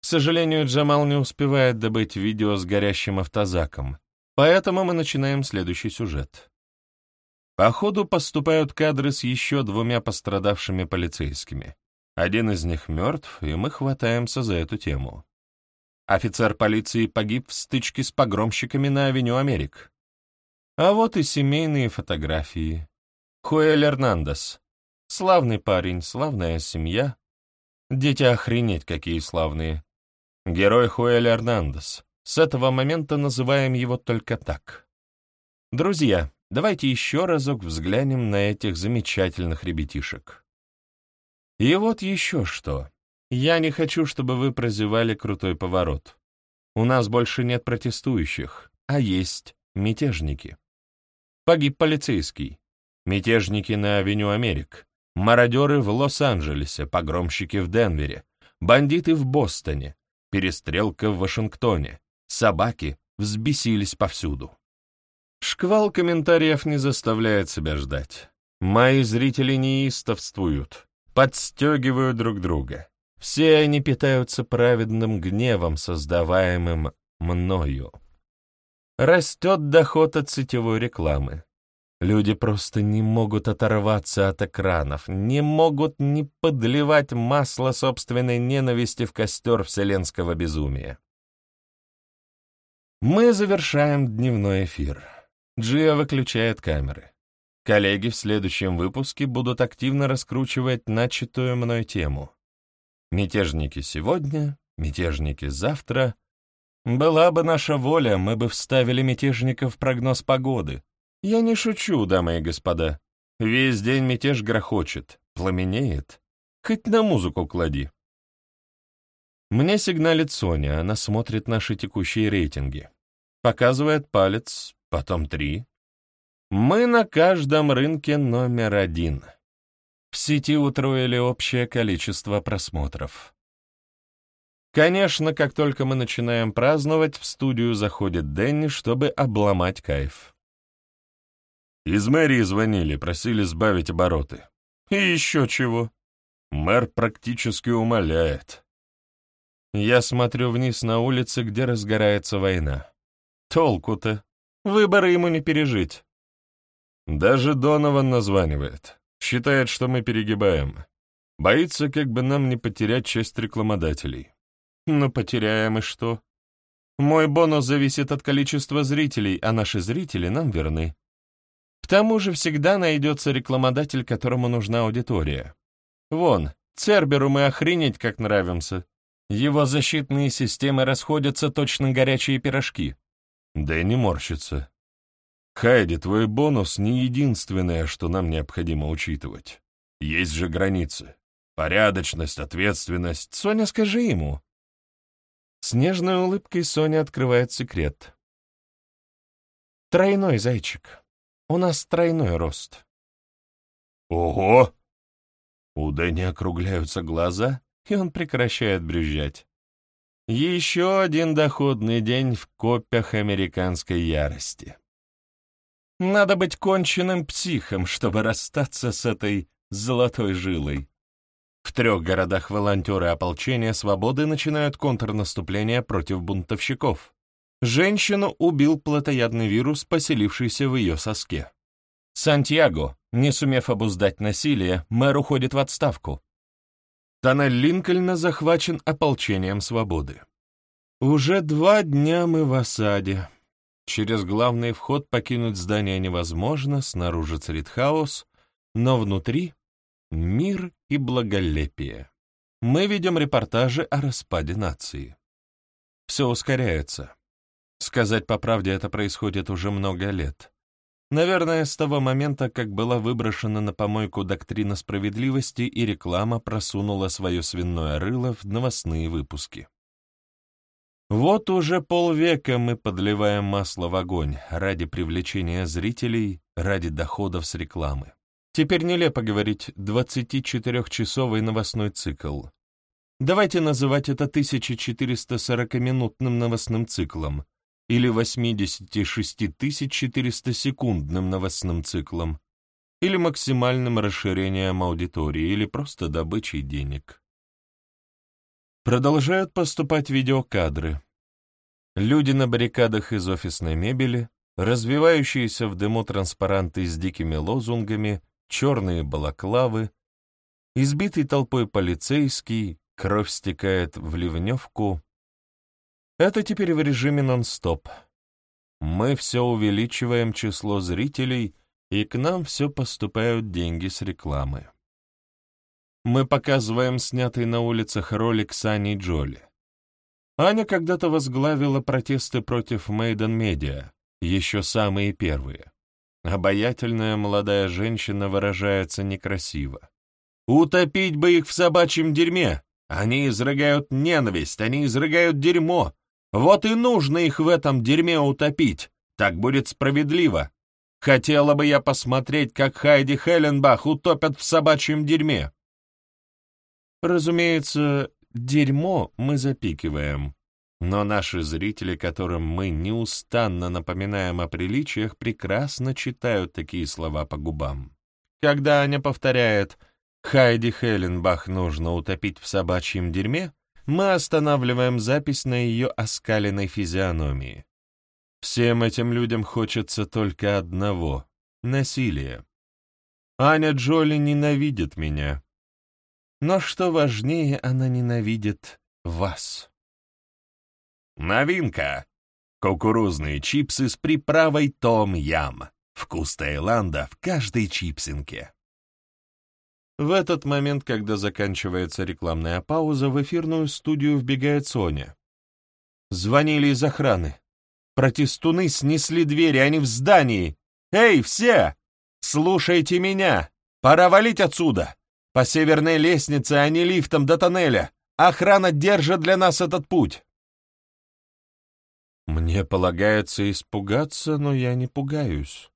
К сожалению, Джамал не успевает добыть видео с горящим автозаком, поэтому мы начинаем следующий сюжет. По ходу поступают кадры с еще двумя пострадавшими полицейскими. Один из них мертв, и мы хватаемся за эту тему. Офицер полиции погиб в стычке с погромщиками на авеню Америк. А вот и семейные фотографии. Хуэль Эрнандес. Славный парень, славная семья. Дети охренеть какие славные. Герой Хуэль Эрнандес. С этого момента называем его только так. Друзья, давайте еще разок взглянем на этих замечательных ребятишек. И вот еще что. Я не хочу, чтобы вы прозевали крутой поворот. У нас больше нет протестующих, а есть мятежники. Погиб полицейский. Мятежники на авеню Америк. Мародеры в Лос-Анджелесе, погромщики в Денвере, бандиты в Бостоне, перестрелка в Вашингтоне, собаки взбесились повсюду. Шквал комментариев не заставляет себя ждать. Мои зрители неистовствуют, подстегивают друг друга. Все они питаются праведным гневом, создаваемым мною. Растет доход от сетевой рекламы. Люди просто не могут оторваться от экранов, не могут не подливать масло собственной ненависти в костер вселенского безумия. Мы завершаем дневной эфир. Джиа выключает камеры. Коллеги в следующем выпуске будут активно раскручивать начатую мной тему. Мятежники сегодня, мятежники завтра. Была бы наша воля, мы бы вставили мятежников в прогноз погоды, я не шучу, дамы и господа. Весь день мятеж грохочет, пламенеет. Хоть на музыку клади. Мне сигналит Соня, она смотрит наши текущие рейтинги. Показывает палец, потом три. Мы на каждом рынке номер один. В сети утроили общее количество просмотров. Конечно, как только мы начинаем праздновать, в студию заходит Дэнни, чтобы обломать кайф. Из мэрии звонили, просили сбавить обороты. И еще чего. Мэр практически умоляет. Я смотрю вниз на улице, где разгорается война. Толку-то? Выборы ему не пережить. Даже Донован названивает. Считает, что мы перегибаем. Боится, как бы нам не потерять часть рекламодателей. Ну, потеряем и что? Мой бонус зависит от количества зрителей, а наши зрители нам верны. К тому же всегда найдется рекламодатель, которому нужна аудитория. Вон, Церберу мы охренеть как нравимся. Его защитные системы расходятся точно горячие пирожки. Да и не морщится. Хайди, твой бонус не единственное, что нам необходимо учитывать. Есть же границы. Порядочность, ответственность. Соня, скажи ему. С нежной улыбкой Соня открывает секрет. Тройной зайчик. У нас тройной рост. Ого! У Дэнни округляются глаза, и он прекращает брюзжать. Еще один доходный день в копях американской ярости. Надо быть конченным психом, чтобы расстаться с этой золотой жилой. В трех городах волонтеры ополчения свободы начинают контрнаступление против бунтовщиков. Женщину убил плотоядный вирус, поселившийся в ее соске. Сантьяго, не сумев обуздать насилие, мэр уходит в отставку. Тоннель Линкольна захвачен ополчением свободы. Уже два дня мы в осаде. Через главный вход покинуть здание невозможно, снаружи царит хаос, но внутри — мир и благолепие. Мы ведем репортажи о распаде нации. Все ускоряется. Сказать по правде, это происходит уже много лет. Наверное, с того момента, как была выброшена на помойку доктрина справедливости и реклама просунула свое свиное рыло в новостные выпуски. Вот уже полвека мы подливаем масло в огонь ради привлечения зрителей, ради доходов с рекламы. Теперь нелепо говорить 24-часовый новостной цикл. Давайте называть это 1440-минутным новостным циклом или 86-400-секундным новостным циклом или максимальным расширением аудитории или просто добычей денег. Продолжают поступать видеокадры. Люди на баррикадах из офисной мебели, развивающиеся в дыму транспаранты с дикими лозунгами, черные балаклавы, избитый толпой полицейский, кровь стекает в ливневку. Это теперь в режиме нон-стоп. Мы все увеличиваем число зрителей, и к нам все поступают деньги с рекламы мы показываем снятый на улицах ролик с Аней Джоли. Аня когда-то возглавила протесты против Мейден Медиа, еще самые первые. Обаятельная молодая женщина выражается некрасиво. «Утопить бы их в собачьем дерьме! Они изрыгают ненависть, они изрыгают дерьмо! Вот и нужно их в этом дерьме утопить! Так будет справедливо! Хотела бы я посмотреть, как Хайди Хелленбах утопят в собачьем дерьме!» Разумеется, дерьмо мы запикиваем, но наши зрители, которым мы неустанно напоминаем о приличиях, прекрасно читают такие слова по губам. Когда Аня повторяет «Хайди Хелленбах нужно утопить в собачьем дерьме», мы останавливаем запись на ее оскаленной физиономии. Всем этим людям хочется только одного — насилия. Аня Джоли ненавидит меня, но что важнее, она ненавидит вас. Новинка. Кукурузные чипсы с приправой том-ям. Вкус Таиланда в каждой чипсинке. В этот момент, когда заканчивается рекламная пауза, в эфирную студию вбегает Соня. Звонили из охраны. Протестуны снесли двери, они в здании. «Эй, все! Слушайте меня! Пора валить отсюда! По северной лестнице, а не лифтом до тоннеля. Охрана держит для нас этот путь. Мне полагается испугаться, но я не пугаюсь.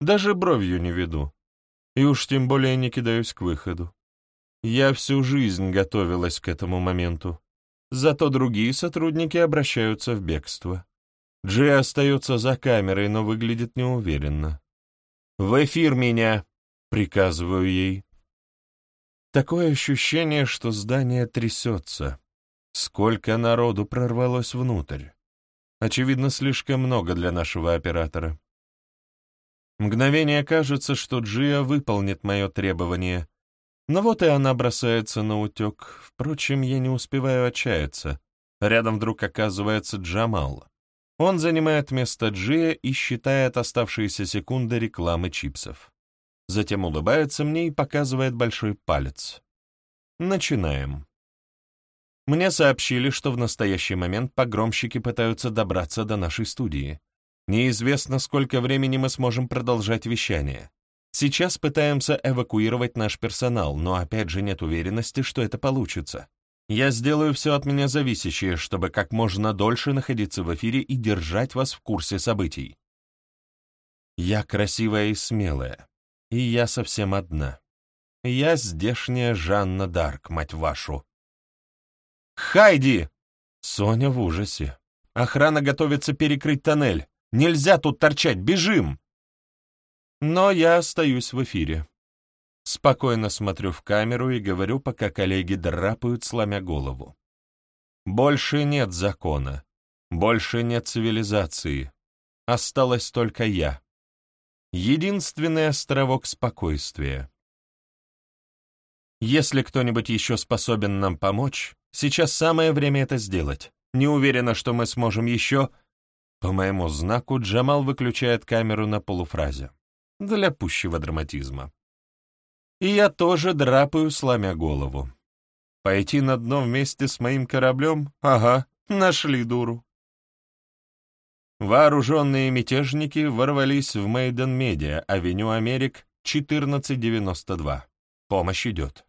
Даже бровью не веду. И уж тем более не кидаюсь к выходу. Я всю жизнь готовилась к этому моменту. Зато другие сотрудники обращаются в бегство. Джи остается за камерой, но выглядит неуверенно. «В эфир меня!» — приказываю ей. Такое ощущение, что здание трясется. Сколько народу прорвалось внутрь. Очевидно, слишком много для нашего оператора. Мгновение кажется, что Джия выполнит мое требование. Но вот и она бросается на утек. Впрочем, я не успеваю отчаяться. Рядом вдруг оказывается Джамал. Он занимает место Джия и считает оставшиеся секунды рекламы чипсов затем улыбается мне и показывает большой палец. Начинаем. Мне сообщили, что в настоящий момент погромщики пытаются добраться до нашей студии. Неизвестно, сколько времени мы сможем продолжать вещание. Сейчас пытаемся эвакуировать наш персонал, но опять же нет уверенности, что это получится. Я сделаю все от меня зависящее, чтобы как можно дольше находиться в эфире и держать вас в курсе событий. Я красивая и смелая, и я совсем одна. Я здешняя Жанна Дарк, мать вашу. «Хайди!» Соня в ужасе. «Охрана готовится перекрыть тоннель. Нельзя тут торчать, бежим!» Но я остаюсь в эфире. Спокойно смотрю в камеру и говорю, пока коллеги драпают, сломя голову. Больше нет закона. Больше нет цивилизации. Осталась только я единственный островок спокойствия. Если кто-нибудь еще способен нам помочь, сейчас самое время это сделать. Не уверена, что мы сможем еще... По моему знаку Джамал выключает камеру на полуфразе. Для пущего драматизма. И я тоже драпаю, сломя голову. Пойти на дно вместе с моим кораблем? Ага, нашли дуру. Вооруженные мятежники ворвались в Мейден Медиа, авеню Америк, 1492. Помощь идет.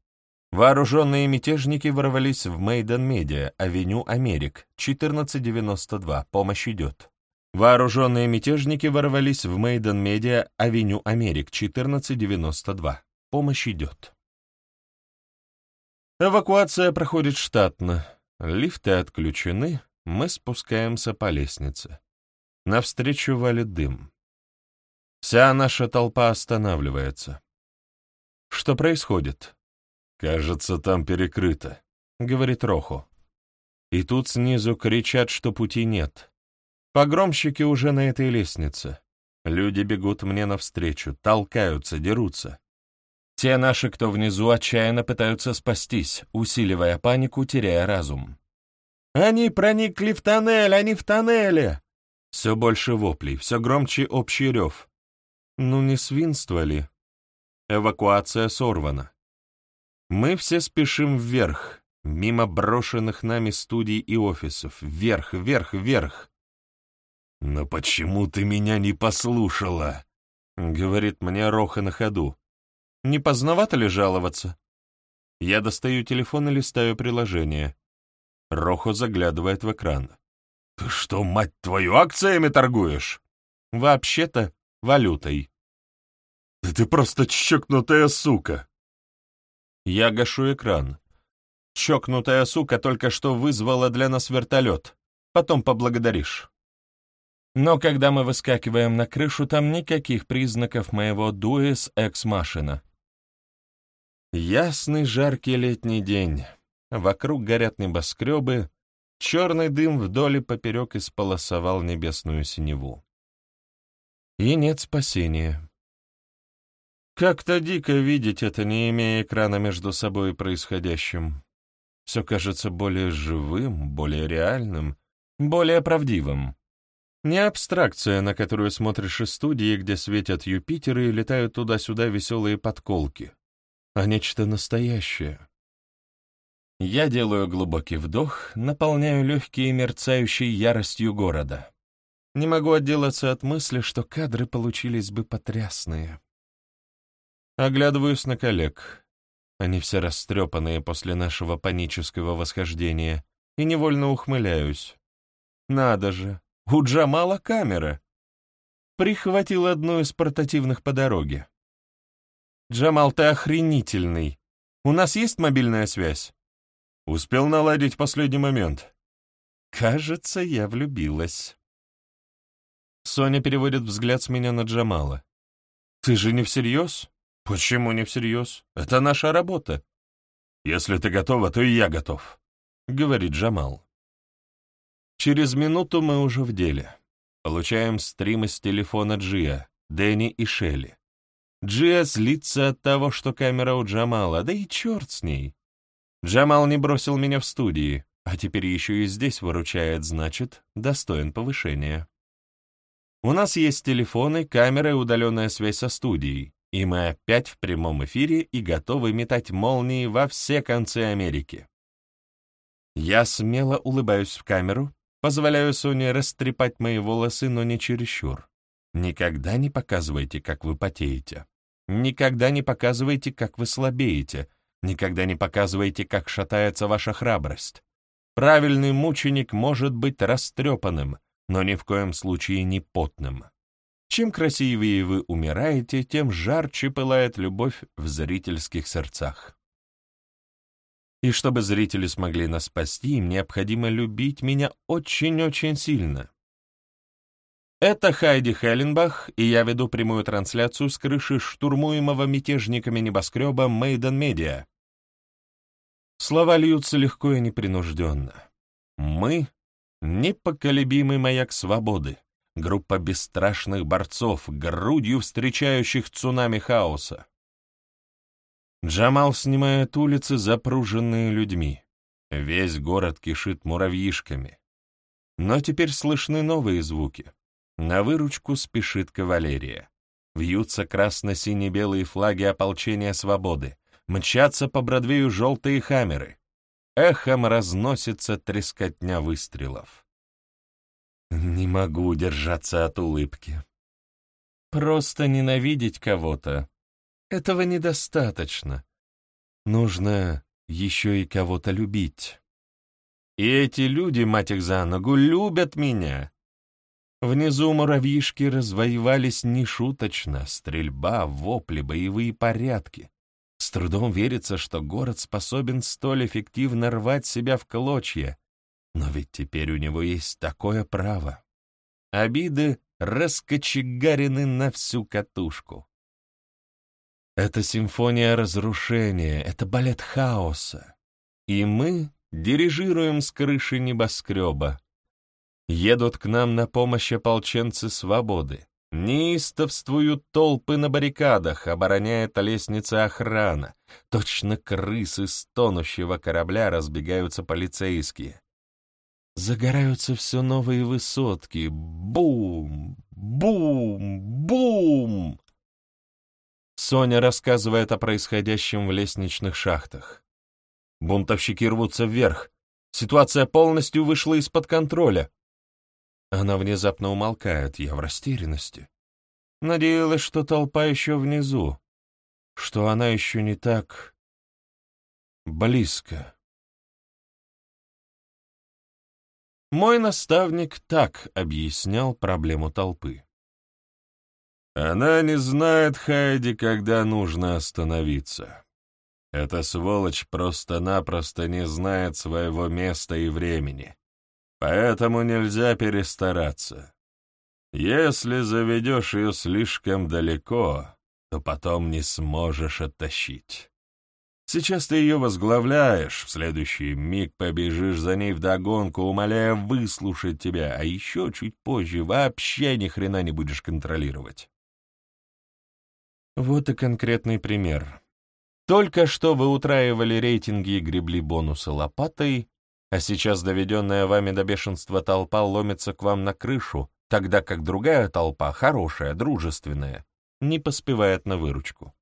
Вооруженные мятежники ворвались в Мейден Медиа, авеню Америк, 1492, помощь идет. Вооруженные мятежники ворвались в Мейден Медиа, авеню Америк, 1492, помощь идет. Эвакуация проходит штатно, лифты отключены, мы спускаемся по лестнице. Навстречу валит дым. Вся наша толпа останавливается. Что происходит? «Кажется, там перекрыто», — говорит Роху. И тут снизу кричат, что пути нет. Погромщики уже на этой лестнице. Люди бегут мне навстречу, толкаются, дерутся. Те наши, кто внизу, отчаянно пытаются спастись, усиливая панику, теряя разум. «Они проникли в тоннель! Они в тоннеле!» Все больше воплей, все громче общий рев. Ну не свинство ли? Эвакуация сорвана. Мы все спешим вверх, мимо брошенных нами студий и офисов. Вверх, вверх, вверх. «Но почему ты меня не послушала?» — говорит мне Роха на ходу. «Не поздновато ли жаловаться?» Я достаю телефон и листаю приложение. Рохо заглядывает в экран. «Ты что, мать твою, акциями торгуешь?» «Вообще-то валютой». «Да ты просто чокнутая сука!» Я гашу экран. Чокнутая сука только что вызвала для нас вертолет. Потом поблагодаришь. Но когда мы выскакиваем на крышу, там никаких признаков моего дуэс экс-машина. Ясный жаркий летний день. Вокруг горят небоскребы, черный дым вдоль и поперек исполосовал небесную синеву. И нет спасения. Как-то дико видеть это, не имея экрана между собой и происходящим. Все кажется более живым, более реальным, более правдивым. Не абстракция, на которую смотришь из студии, где светят Юпитеры и летают туда-сюда веселые подколки, а нечто настоящее. Я делаю глубокий вдох, наполняю легкие мерцающей яростью города. Не могу отделаться от мысли, что кадры получились бы потрясные. Оглядываюсь на коллег. Они все растрепанные после нашего панического восхождения, и невольно ухмыляюсь. Надо же, у Джамала камера. Прихватил одну из портативных по дороге. Джамал, ты охренительный. У нас есть мобильная связь? Успел наладить последний момент. Кажется, я влюбилась. Соня переводит взгляд с меня на Джамала. Ты же не всерьез? «Почему не всерьез? Это наша работа». «Если ты готова, то и я готов», — говорит Джамал. Через минуту мы уже в деле. Получаем стрим из телефона Джия, Дэнни и Шелли. Джия злится от того, что камера у Джамала, да и черт с ней. Джамал не бросил меня в студии, а теперь еще и здесь выручает, значит, достоин повышения. У нас есть телефоны, камера и удаленная связь со студией. И мы опять в прямом эфире и готовы метать молнии во все концы Америки. Я смело улыбаюсь в камеру, позволяю Соне растрепать мои волосы, но не чересчур. Никогда не показывайте, как вы потеете. Никогда не показывайте, как вы слабеете. Никогда не показывайте, как шатается ваша храбрость. Правильный мученик может быть растрепанным, но ни в коем случае не потным. Чем красивее вы умираете, тем жарче пылает любовь в зрительских сердцах. И чтобы зрители смогли нас спасти, им необходимо любить меня очень-очень сильно. Это Хайди Хелленбах, и я веду прямую трансляцию с крыши штурмуемого мятежниками небоскреба Мейден Медиа. Слова льются легко и непринужденно. Мы — непоколебимый маяк свободы группа бесстрашных борцов, грудью встречающих цунами хаоса. Джамал снимает улицы, запруженные людьми. Весь город кишит муравьишками. Но теперь слышны новые звуки. На выручку спешит кавалерия. Вьются красно-сине-белые флаги ополчения свободы. Мчатся по Бродвею желтые хаммеры. Эхом разносится трескотня выстрелов. Не могу удержаться от улыбки. Просто ненавидеть кого-то. Этого недостаточно. нужно еще и кого-то любить. И эти люди, мать их за ногу, любят меня. Внизу муравьишки развоевались нешуточно, стрельба, вопли, боевые порядки. С трудом верится, что город способен столь эффективно рвать себя в клочья, но ведь теперь у него есть такое право. Обиды раскочегарены на всю катушку. Это симфония разрушения, это балет хаоса. И мы дирижируем с крыши небоскреба. Едут к нам на помощь ополченцы свободы. Неистовствуют толпы на баррикадах, обороняет лестницы охрана. Точно крысы с тонущего корабля разбегаются полицейские. Загораются все новые высотки. Бум! Бум! Бум! Соня рассказывает о происходящем в лестничных шахтах. Бунтовщики рвутся вверх. Ситуация полностью вышла из-под контроля. Она внезапно умолкает, я в растерянности. Надеялась, что толпа еще внизу, что она еще не так близко. Мой наставник так объяснял проблему толпы. Она не знает, Хайди, когда нужно остановиться. Эта сволочь просто-напросто не знает своего места и времени. Поэтому нельзя перестараться. Если заведешь ее слишком далеко, то потом не сможешь оттащить. Сейчас ты ее возглавляешь, в следующий миг побежишь за ней вдогонку, умоляя выслушать тебя, а еще чуть позже вообще ни хрена не будешь контролировать. Вот и конкретный пример. Только что вы утраивали рейтинги и гребли бонусы лопатой, а сейчас доведенная вами до бешенства толпа ломится к вам на крышу, тогда как другая толпа, хорошая, дружественная, не поспевает на выручку.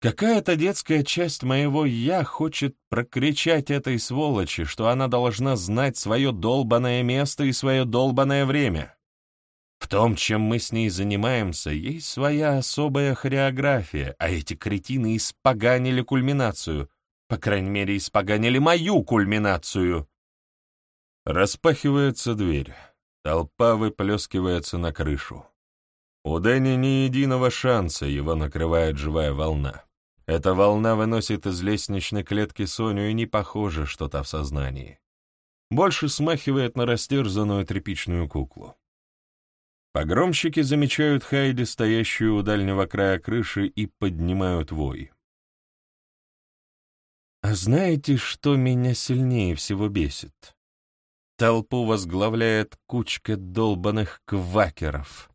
Какая-то детская часть моего «я» хочет прокричать этой сволочи, что она должна знать свое долбанное место и свое долбанное время. В том, чем мы с ней занимаемся, есть своя особая хореография, а эти кретины испоганили кульминацию, по крайней мере, испоганили мою кульминацию. Распахивается дверь. Толпа выплескивается на крышу. У Дэнни ни единого шанса, его накрывает живая волна. Эта волна выносит из лестничной клетки Соню и не похоже что-то в сознании. Больше смахивает на растерзанную тряпичную куклу. Погромщики замечают Хайди, стоящую у дальнего края крыши, и поднимают вой. А знаете, что меня сильнее всего бесит? Толпу возглавляет кучка долбанных квакеров.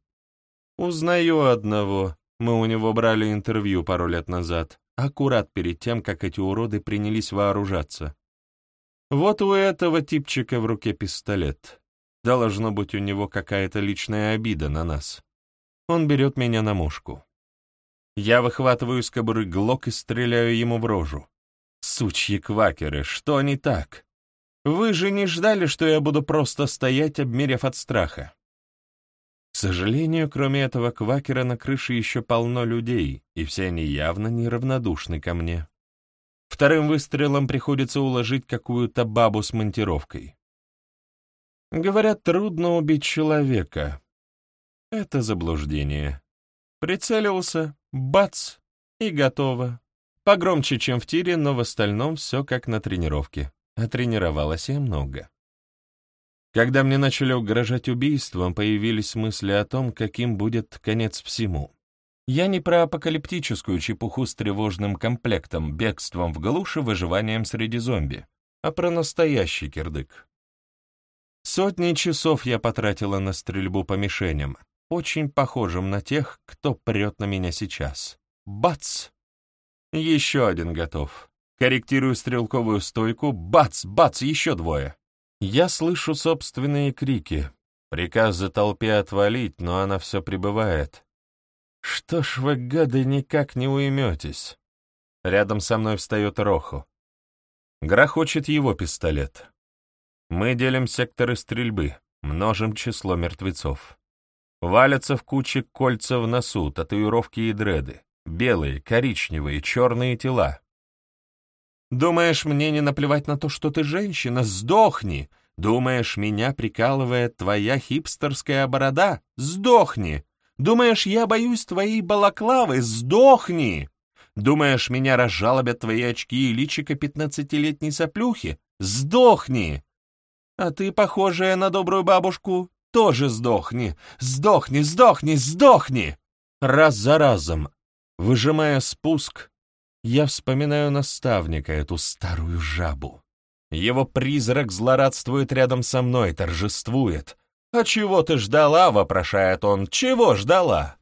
Узнаю одного, мы у него брали интервью пару лет назад аккурат перед тем, как эти уроды принялись вооружаться. Вот у этого типчика в руке пистолет. Должно быть у него какая-то личная обида на нас. Он берет меня на мушку. Я выхватываю из кобуры глок и стреляю ему в рожу. Сучьи квакеры, что не так? Вы же не ждали, что я буду просто стоять, обмерев от страха? К сожалению, кроме этого квакера на крыше еще полно людей, и все они явно неравнодушны ко мне. Вторым выстрелом приходится уложить какую-то бабу с монтировкой. Говорят, трудно убить человека. Это заблуждение. Прицелился, бац, и готово. Погромче, чем в тире, но в остальном все как на тренировке. А тренировалась я много. Когда мне начали угрожать убийством, появились мысли о том, каким будет конец всему. Я не про апокалиптическую чепуху с тревожным комплектом, бегством в глуши, выживанием среди зомби, а про настоящий кирдык. Сотни часов я потратила на стрельбу по мишеням, очень похожим на тех, кто прет на меня сейчас. Бац! Еще один готов. Корректирую стрелковую стойку. Бац! Бац! Еще двое. Я слышу собственные крики. Приказы толпе отвалить, но она все прибывает. Что ж вы, гады, никак не уйметесь? Рядом со мной встает Роху. Грохочет его пистолет. Мы делим секторы стрельбы, множим число мертвецов. Валятся в куче кольца в носу, татуировки и дреды. Белые, коричневые, черные тела. Думаешь, мне не наплевать на то, что ты женщина? Сдохни! Думаешь, меня прикалывает твоя хипстерская борода? Сдохни! Думаешь, я боюсь твоей балаклавы? Сдохни! Думаешь, меня разжалобят твои очки и личико пятнадцатилетней соплюхи? Сдохни! А ты, похожая на добрую бабушку, тоже сдохни! Сдохни, сдохни, сдохни! Раз за разом, выжимая спуск, я вспоминаю наставника, эту старую жабу. Его призрак злорадствует рядом со мной, торжествует. «А чего ты ждала?» — вопрошает он. «Чего ждала?»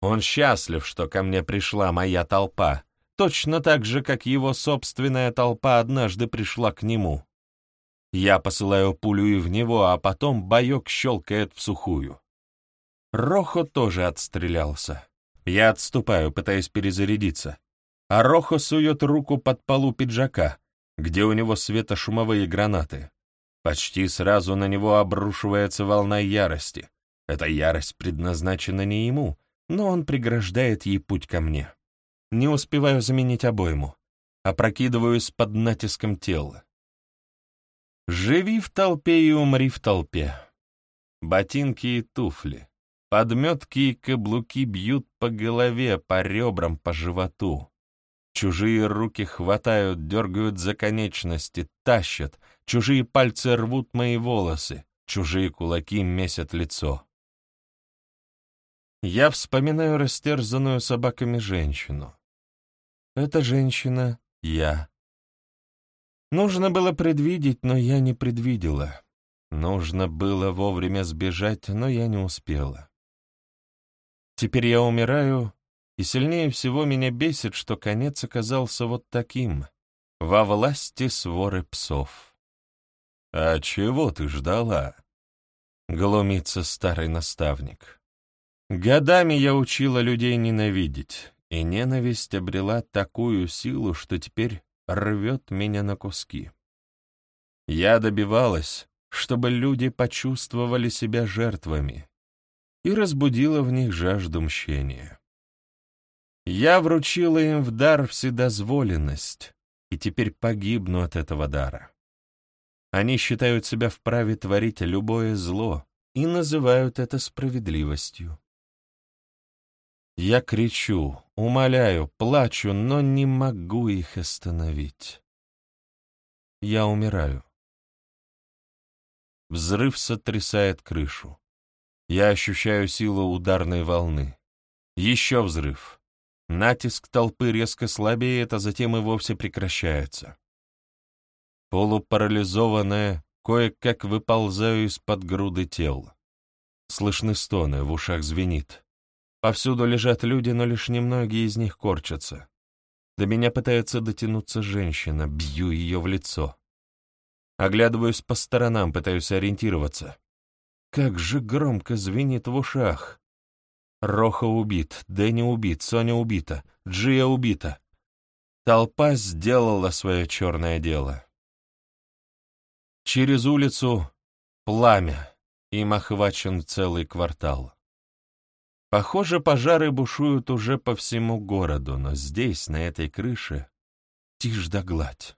Он счастлив, что ко мне пришла моя толпа, точно так же, как его собственная толпа однажды пришла к нему. Я посылаю пулю и в него, а потом боек щелкает в сухую. Рохо тоже отстрелялся. Я отступаю, пытаясь перезарядиться а Рохо сует руку под полу пиджака, где у него светошумовые гранаты. Почти сразу на него обрушивается волна ярости. Эта ярость предназначена не ему, но он преграждает ей путь ко мне. Не успеваю заменить обойму, опрокидываюсь под натиском тела. Живи в толпе и умри в толпе. Ботинки и туфли, подметки и каблуки бьют по голове, по ребрам, по животу. Чужие руки хватают, дергают за конечности, тащат, чужие пальцы рвут мои волосы, чужие кулаки месят лицо. Я вспоминаю растерзанную собаками женщину. Эта женщина — я. Нужно было предвидеть, но я не предвидела. Нужно было вовремя сбежать, но я не успела. Теперь я умираю, и сильнее всего меня бесит, что конец оказался вот таким, во власти своры псов. «А чего ты ждала?» — глумится старый наставник. «Годами я учила людей ненавидеть, и ненависть обрела такую силу, что теперь рвет меня на куски. Я добивалась, чтобы люди почувствовали себя жертвами, и разбудила в них жажду мщения. Я вручила им в дар вседозволенность, и теперь погибну от этого дара. Они считают себя вправе творить любое зло и называют это справедливостью. Я кричу, умоляю, плачу, но не могу их остановить. Я умираю. Взрыв сотрясает крышу. Я ощущаю силу ударной волны. Еще взрыв. Натиск толпы резко слабеет, а затем и вовсе прекращается. Полупарализованная, кое-как выползаю из-под груды тел. Слышны стоны, в ушах звенит. Повсюду лежат люди, но лишь немногие из них корчатся. До меня пытается дотянуться женщина, бью ее в лицо. Оглядываюсь по сторонам, пытаюсь ориентироваться. Как же громко звенит в ушах. Роха убит, Дэнни убит, Соня убита, Джия убита. Толпа сделала свое черное дело. Через улицу пламя, им охвачен целый квартал. Похоже, пожары бушуют уже по всему городу, но здесь, на этой крыше, тишь да гладь.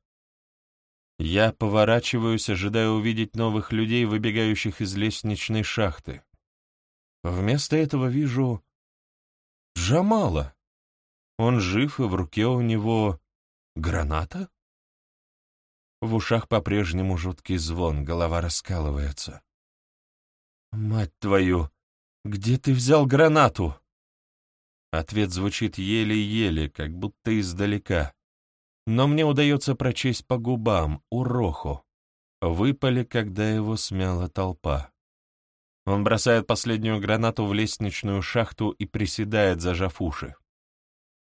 Я поворачиваюсь, ожидая увидеть новых людей, выбегающих из лестничной шахты. Вместо этого вижу Джамала. Он жив, и в руке у него граната? В ушах по-прежнему жуткий звон, голова раскалывается. «Мать твою, где ты взял гранату?» Ответ звучит еле-еле, как будто издалека. Но мне удается прочесть по губам, уроху. Выпали, когда его смяла толпа. Он бросает последнюю гранату в лестничную шахту и приседает, зажав уши.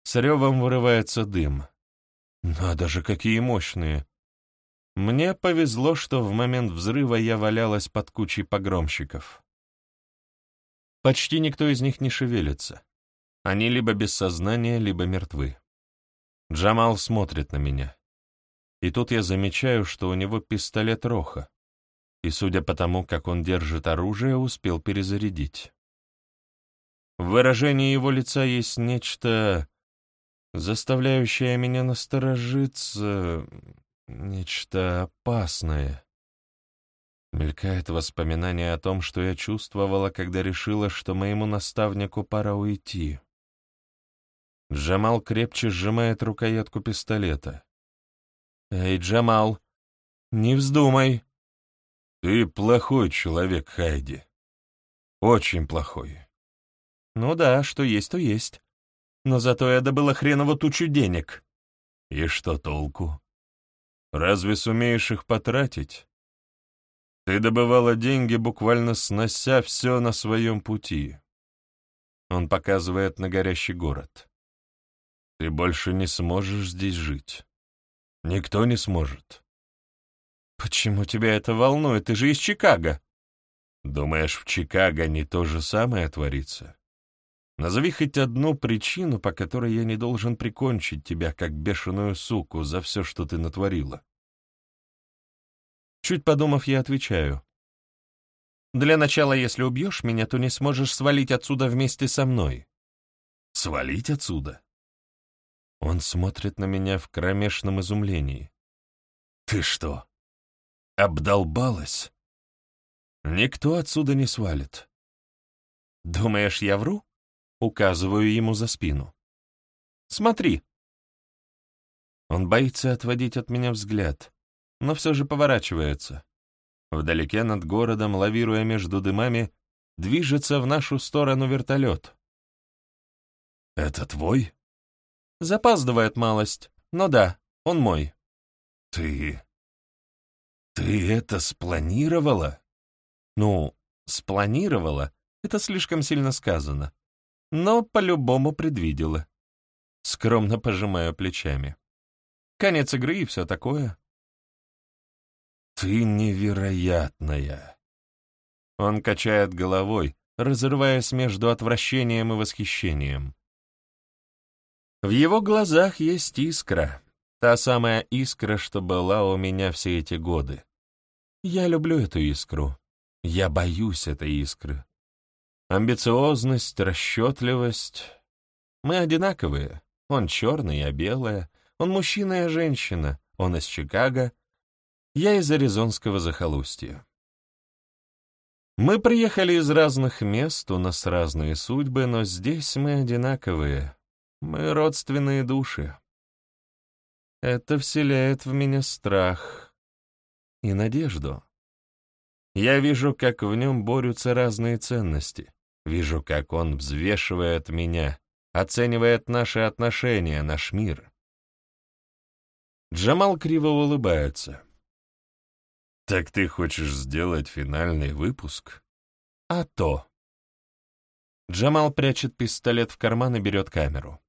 С ревом вырывается дым. Надо же, какие мощные! Мне повезло, что в момент взрыва я валялась под кучей погромщиков. Почти никто из них не шевелится. Они либо без сознания, либо мертвы. Джамал смотрит на меня. И тут я замечаю, что у него пистолет Роха и, судя по тому, как он держит оружие, успел перезарядить. В выражении его лица есть нечто, заставляющее меня насторожиться, нечто опасное. Мелькает воспоминание о том, что я чувствовала, когда решила, что моему наставнику пора уйти. Джамал крепче сжимает рукоятку пистолета. «Эй, Джамал, не вздумай!» «Ты плохой человек, Хайди. Очень плохой». «Ну да, что есть, то есть. Но зато я добыла хреново тучу денег». «И что толку? Разве сумеешь их потратить? Ты добывала деньги, буквально снося все на своем пути». Он показывает на горящий город. «Ты больше не сможешь здесь жить. Никто не сможет. «Почему тебя это волнует? Ты же из Чикаго!» «Думаешь, в Чикаго не то же самое творится? Назови хоть одну причину, по которой я не должен прикончить тебя, как бешеную суку, за все, что ты натворила». Чуть подумав, я отвечаю. «Для начала, если убьешь меня, то не сможешь свалить отсюда вместе со мной». «Свалить отсюда?» Он смотрит на меня в кромешном изумлении. «Ты что, Обдолбалась. Никто отсюда не свалит. Думаешь, я вру? Указываю ему за спину. Смотри. Он боится отводить от меня взгляд, но все же поворачивается. Вдалеке над городом, лавируя между дымами, движется в нашу сторону вертолет. «Это твой?» Запаздывает малость, но да, он мой. «Ты «Ты это спланировала?» «Ну, спланировала — это слишком сильно сказано. Но по-любому предвидела». Скромно пожимаю плечами. Конец игры и все такое. «Ты невероятная!» Он качает головой, разрываясь между отвращением и восхищением. В его глазах есть искра, Та самая искра, что была у меня все эти годы. Я люблю эту искру. Я боюсь этой искры. Амбициозность, расчетливость. Мы одинаковые. Он черный, я белая. Он мужчина, я женщина. Он из Чикаго. Я из Аризонского захолустья. Мы приехали из разных мест, у нас разные судьбы, но здесь мы одинаковые. Мы родственные души. Это вселяет в меня страх и надежду. Я вижу, как в нем борются разные ценности. Вижу, как он взвешивает меня, оценивает наши отношения, наш мир. Джамал криво улыбается. «Так ты хочешь сделать финальный выпуск?» «А то». Джамал прячет пистолет в карман и берет камеру.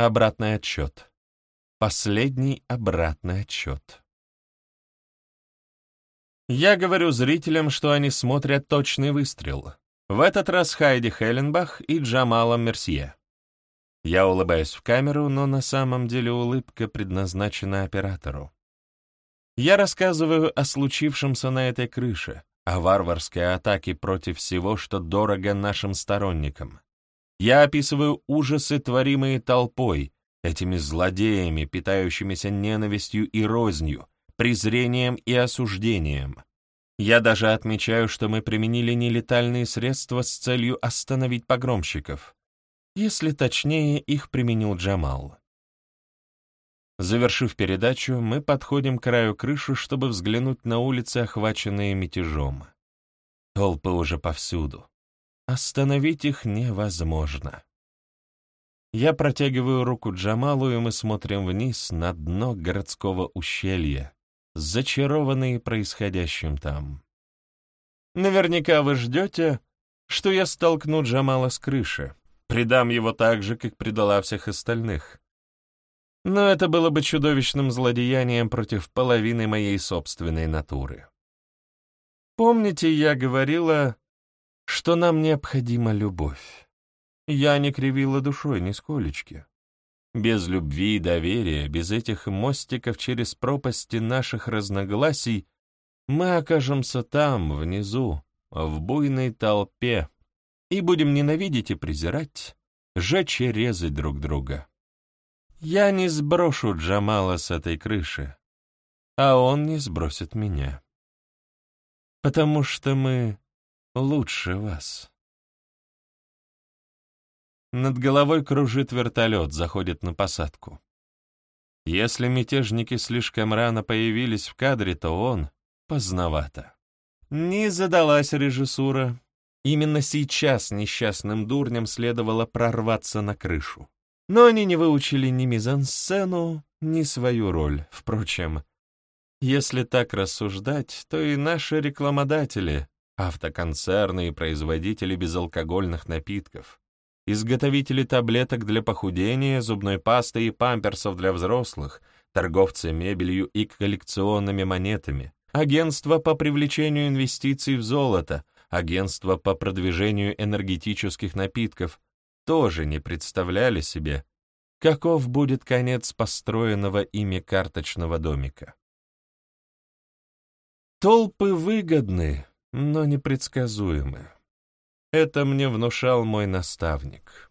Обратный отчет. Последний обратный отчет. Я говорю зрителям, что они смотрят точный выстрел. В этот раз Хайди Хелленбах и Джамала Мерсье. Я улыбаюсь в камеру, но на самом деле улыбка предназначена оператору. Я рассказываю о случившемся на этой крыше, о варварской атаке против всего, что дорого нашим сторонникам. Я описываю ужасы, творимые толпой, этими злодеями, питающимися ненавистью и рознью, презрением и осуждением. Я даже отмечаю, что мы применили нелетальные средства с целью остановить погромщиков. Если точнее, их применил Джамал. Завершив передачу, мы подходим к краю крыши, чтобы взглянуть на улицы, охваченные мятежом. Толпы уже повсюду. Остановить их невозможно. Я протягиваю руку Джамалу, и мы смотрим вниз на дно городского ущелья, зачарованные происходящим там. Наверняка вы ждете, что я столкну Джамала с крыши, предам его так же, как предала всех остальных. Но это было бы чудовищным злодеянием против половины моей собственной натуры. Помните, я говорила, что нам необходима любовь? Я не кривила душой нисколечки. Без любви и доверия, без этих мостиков через пропасти наших разногласий, мы окажемся там, внизу, в буйной толпе, и будем ненавидеть и презирать, жечь и резать друг друга. Я не сброшу Джамала с этой крыши, а он не сбросит меня. Потому что мы лучше вас. Над головой кружит вертолет, заходит на посадку. Если мятежники слишком рано появились в кадре, то он поздновато. Не задалась режиссура. Именно сейчас несчастным дурням следовало прорваться на крышу. Но они не выучили ни мизансцену, ни свою роль. Впрочем, если так рассуждать, то и наши рекламодатели, автоконцерны и производители безалкогольных напитков, изготовители таблеток для похудения, зубной пасты и памперсов для взрослых, торговцы мебелью и коллекционными монетами, агентство по привлечению инвестиций в золото, агентство по продвижению энергетических напитков, тоже не представляли себе, каков будет конец построенного ими карточного домика. Толпы выгодны, но непредсказуемы. Это мне внушал мой наставник.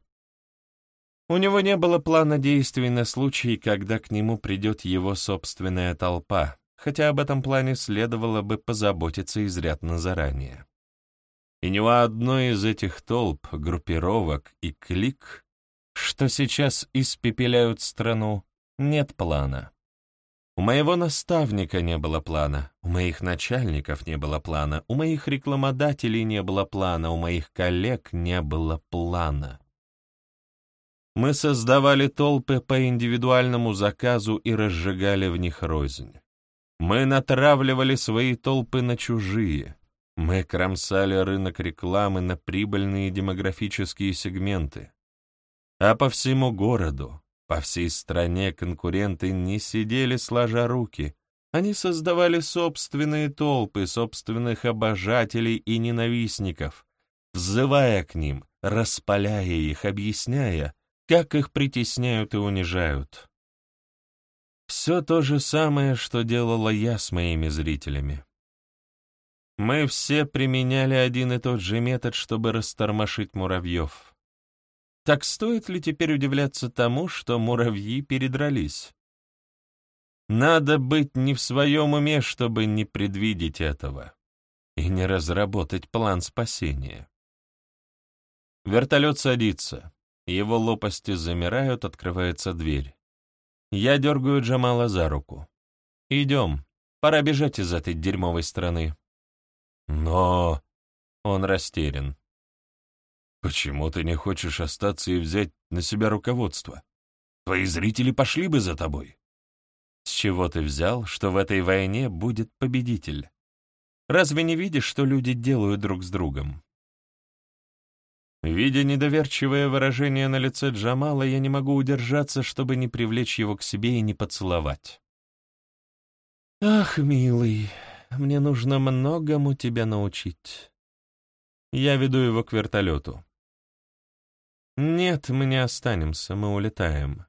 У него не было плана действий на случай, когда к нему придет его собственная толпа, хотя об этом плане следовало бы позаботиться изрядно заранее. И ни у одной из этих толп, группировок и клик, что сейчас испепеляют страну, нет плана. У моего наставника не было плана, у моих начальников не было плана, у моих рекламодателей не было плана, у моих коллег не было плана. Мы создавали толпы по индивидуальному заказу и разжигали в них рознь. Мы натравливали свои толпы на чужие, мы кромсали рынок рекламы на прибыльные демографические сегменты. А по всему городу, по всей стране конкуренты не сидели сложа руки, они создавали собственные толпы, собственных обожателей и ненавистников, взывая к ним, распаляя их, объясняя, как их притесняют и унижают. Все то же самое, что делала я с моими зрителями. Мы все применяли один и тот же метод, чтобы растормошить муравьев. Так стоит ли теперь удивляться тому, что муравьи передрались? Надо быть не в своем уме, чтобы не предвидеть этого и не разработать план спасения. Вертолет садится, его лопасти замирают, открывается дверь. Я дергаю Джамала за руку. «Идем, пора бежать из этой дерьмовой страны». Но... Он растерян. Почему ты не хочешь остаться и взять на себя руководство? Твои зрители пошли бы за тобой. С чего ты взял, что в этой войне будет победитель? Разве не видишь, что люди делают друг с другом? Видя недоверчивое выражение на лице Джамала, я не могу удержаться, чтобы не привлечь его к себе и не поцеловать. «Ах, милый, мне нужно многому тебя научить. Я веду его к вертолету. Нет, мы не останемся, мы улетаем.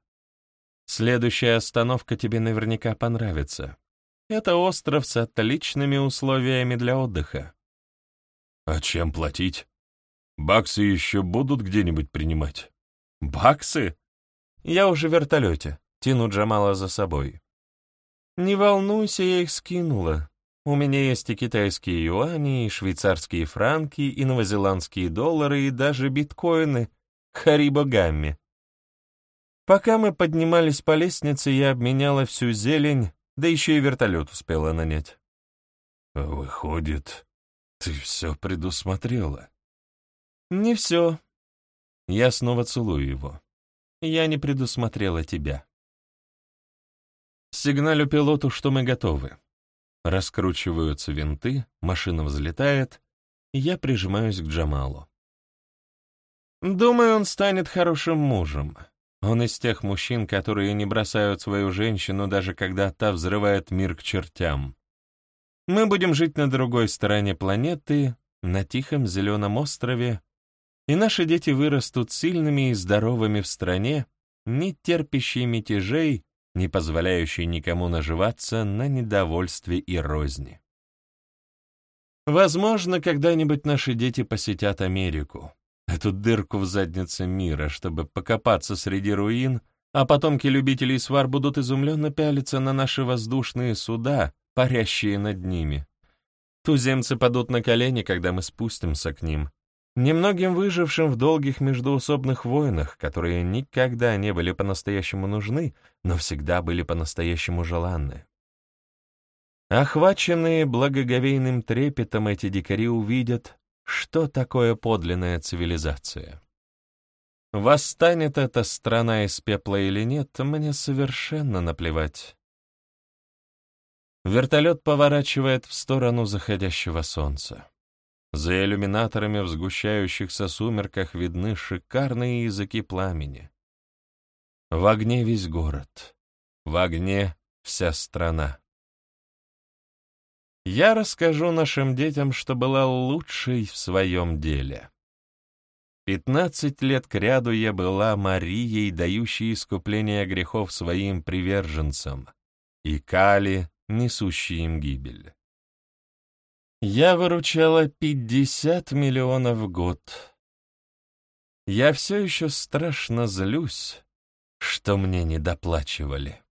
Следующая остановка тебе наверняка понравится. Это остров с отличными условиями для отдыха. А чем платить? Баксы еще будут где-нибудь принимать? Баксы? Я уже в вертолете, тяну Джамала за собой. Не волнуйся, я их скинула. У меня есть и китайские юани, и швейцарские франки, и новозеландские доллары, и даже биткоины Харибо Гамми. Пока мы поднимались по лестнице, я обменяла всю зелень, да еще и вертолет успела нанять. Выходит, ты все предусмотрела? Не все. Я снова целую его. Я не предусмотрела тебя. Сигналю пилоту, что мы готовы. Раскручиваются винты, машина взлетает, я прижимаюсь к Джамалу. Думаю, он станет хорошим мужем. Он из тех мужчин, которые не бросают свою женщину, даже когда та взрывает мир к чертям. Мы будем жить на другой стороне планеты, на тихом зеленом острове, и наши дети вырастут сильными и здоровыми в стране, не терпящей мятежей не позволяющий никому наживаться на недовольстве и розни. Возможно, когда-нибудь наши дети посетят Америку, эту дырку в заднице мира, чтобы покопаться среди руин а потомки любителей свар будут изумленно пялиться на наши воздушные суда, парящие над ними. Туземцы падут на колени, когда мы спустимся к ним. Немногим выжившим в долгих междуусобных войнах, которые никогда не были по-настоящему нужны, но всегда были по-настоящему желанны. Охваченные благоговейным трепетом эти дикари увидят, что такое подлинная цивилизация. Восстанет эта страна из пепла или нет, мне совершенно наплевать. Вертолет поворачивает в сторону заходящего солнца. За иллюминаторами в сгущающихся сумерках видны шикарные языки пламени. В огне весь город, в огне вся страна. Я расскажу нашим детям, что была лучшей в своем деле. Пятнадцать лет кряду я была Марией, дающей искупление грехов своим приверженцам, и Кали, несущей им гибель. Я выручала пятьдесят миллионов в год. Я все еще страшно злюсь, что мне не доплачивали.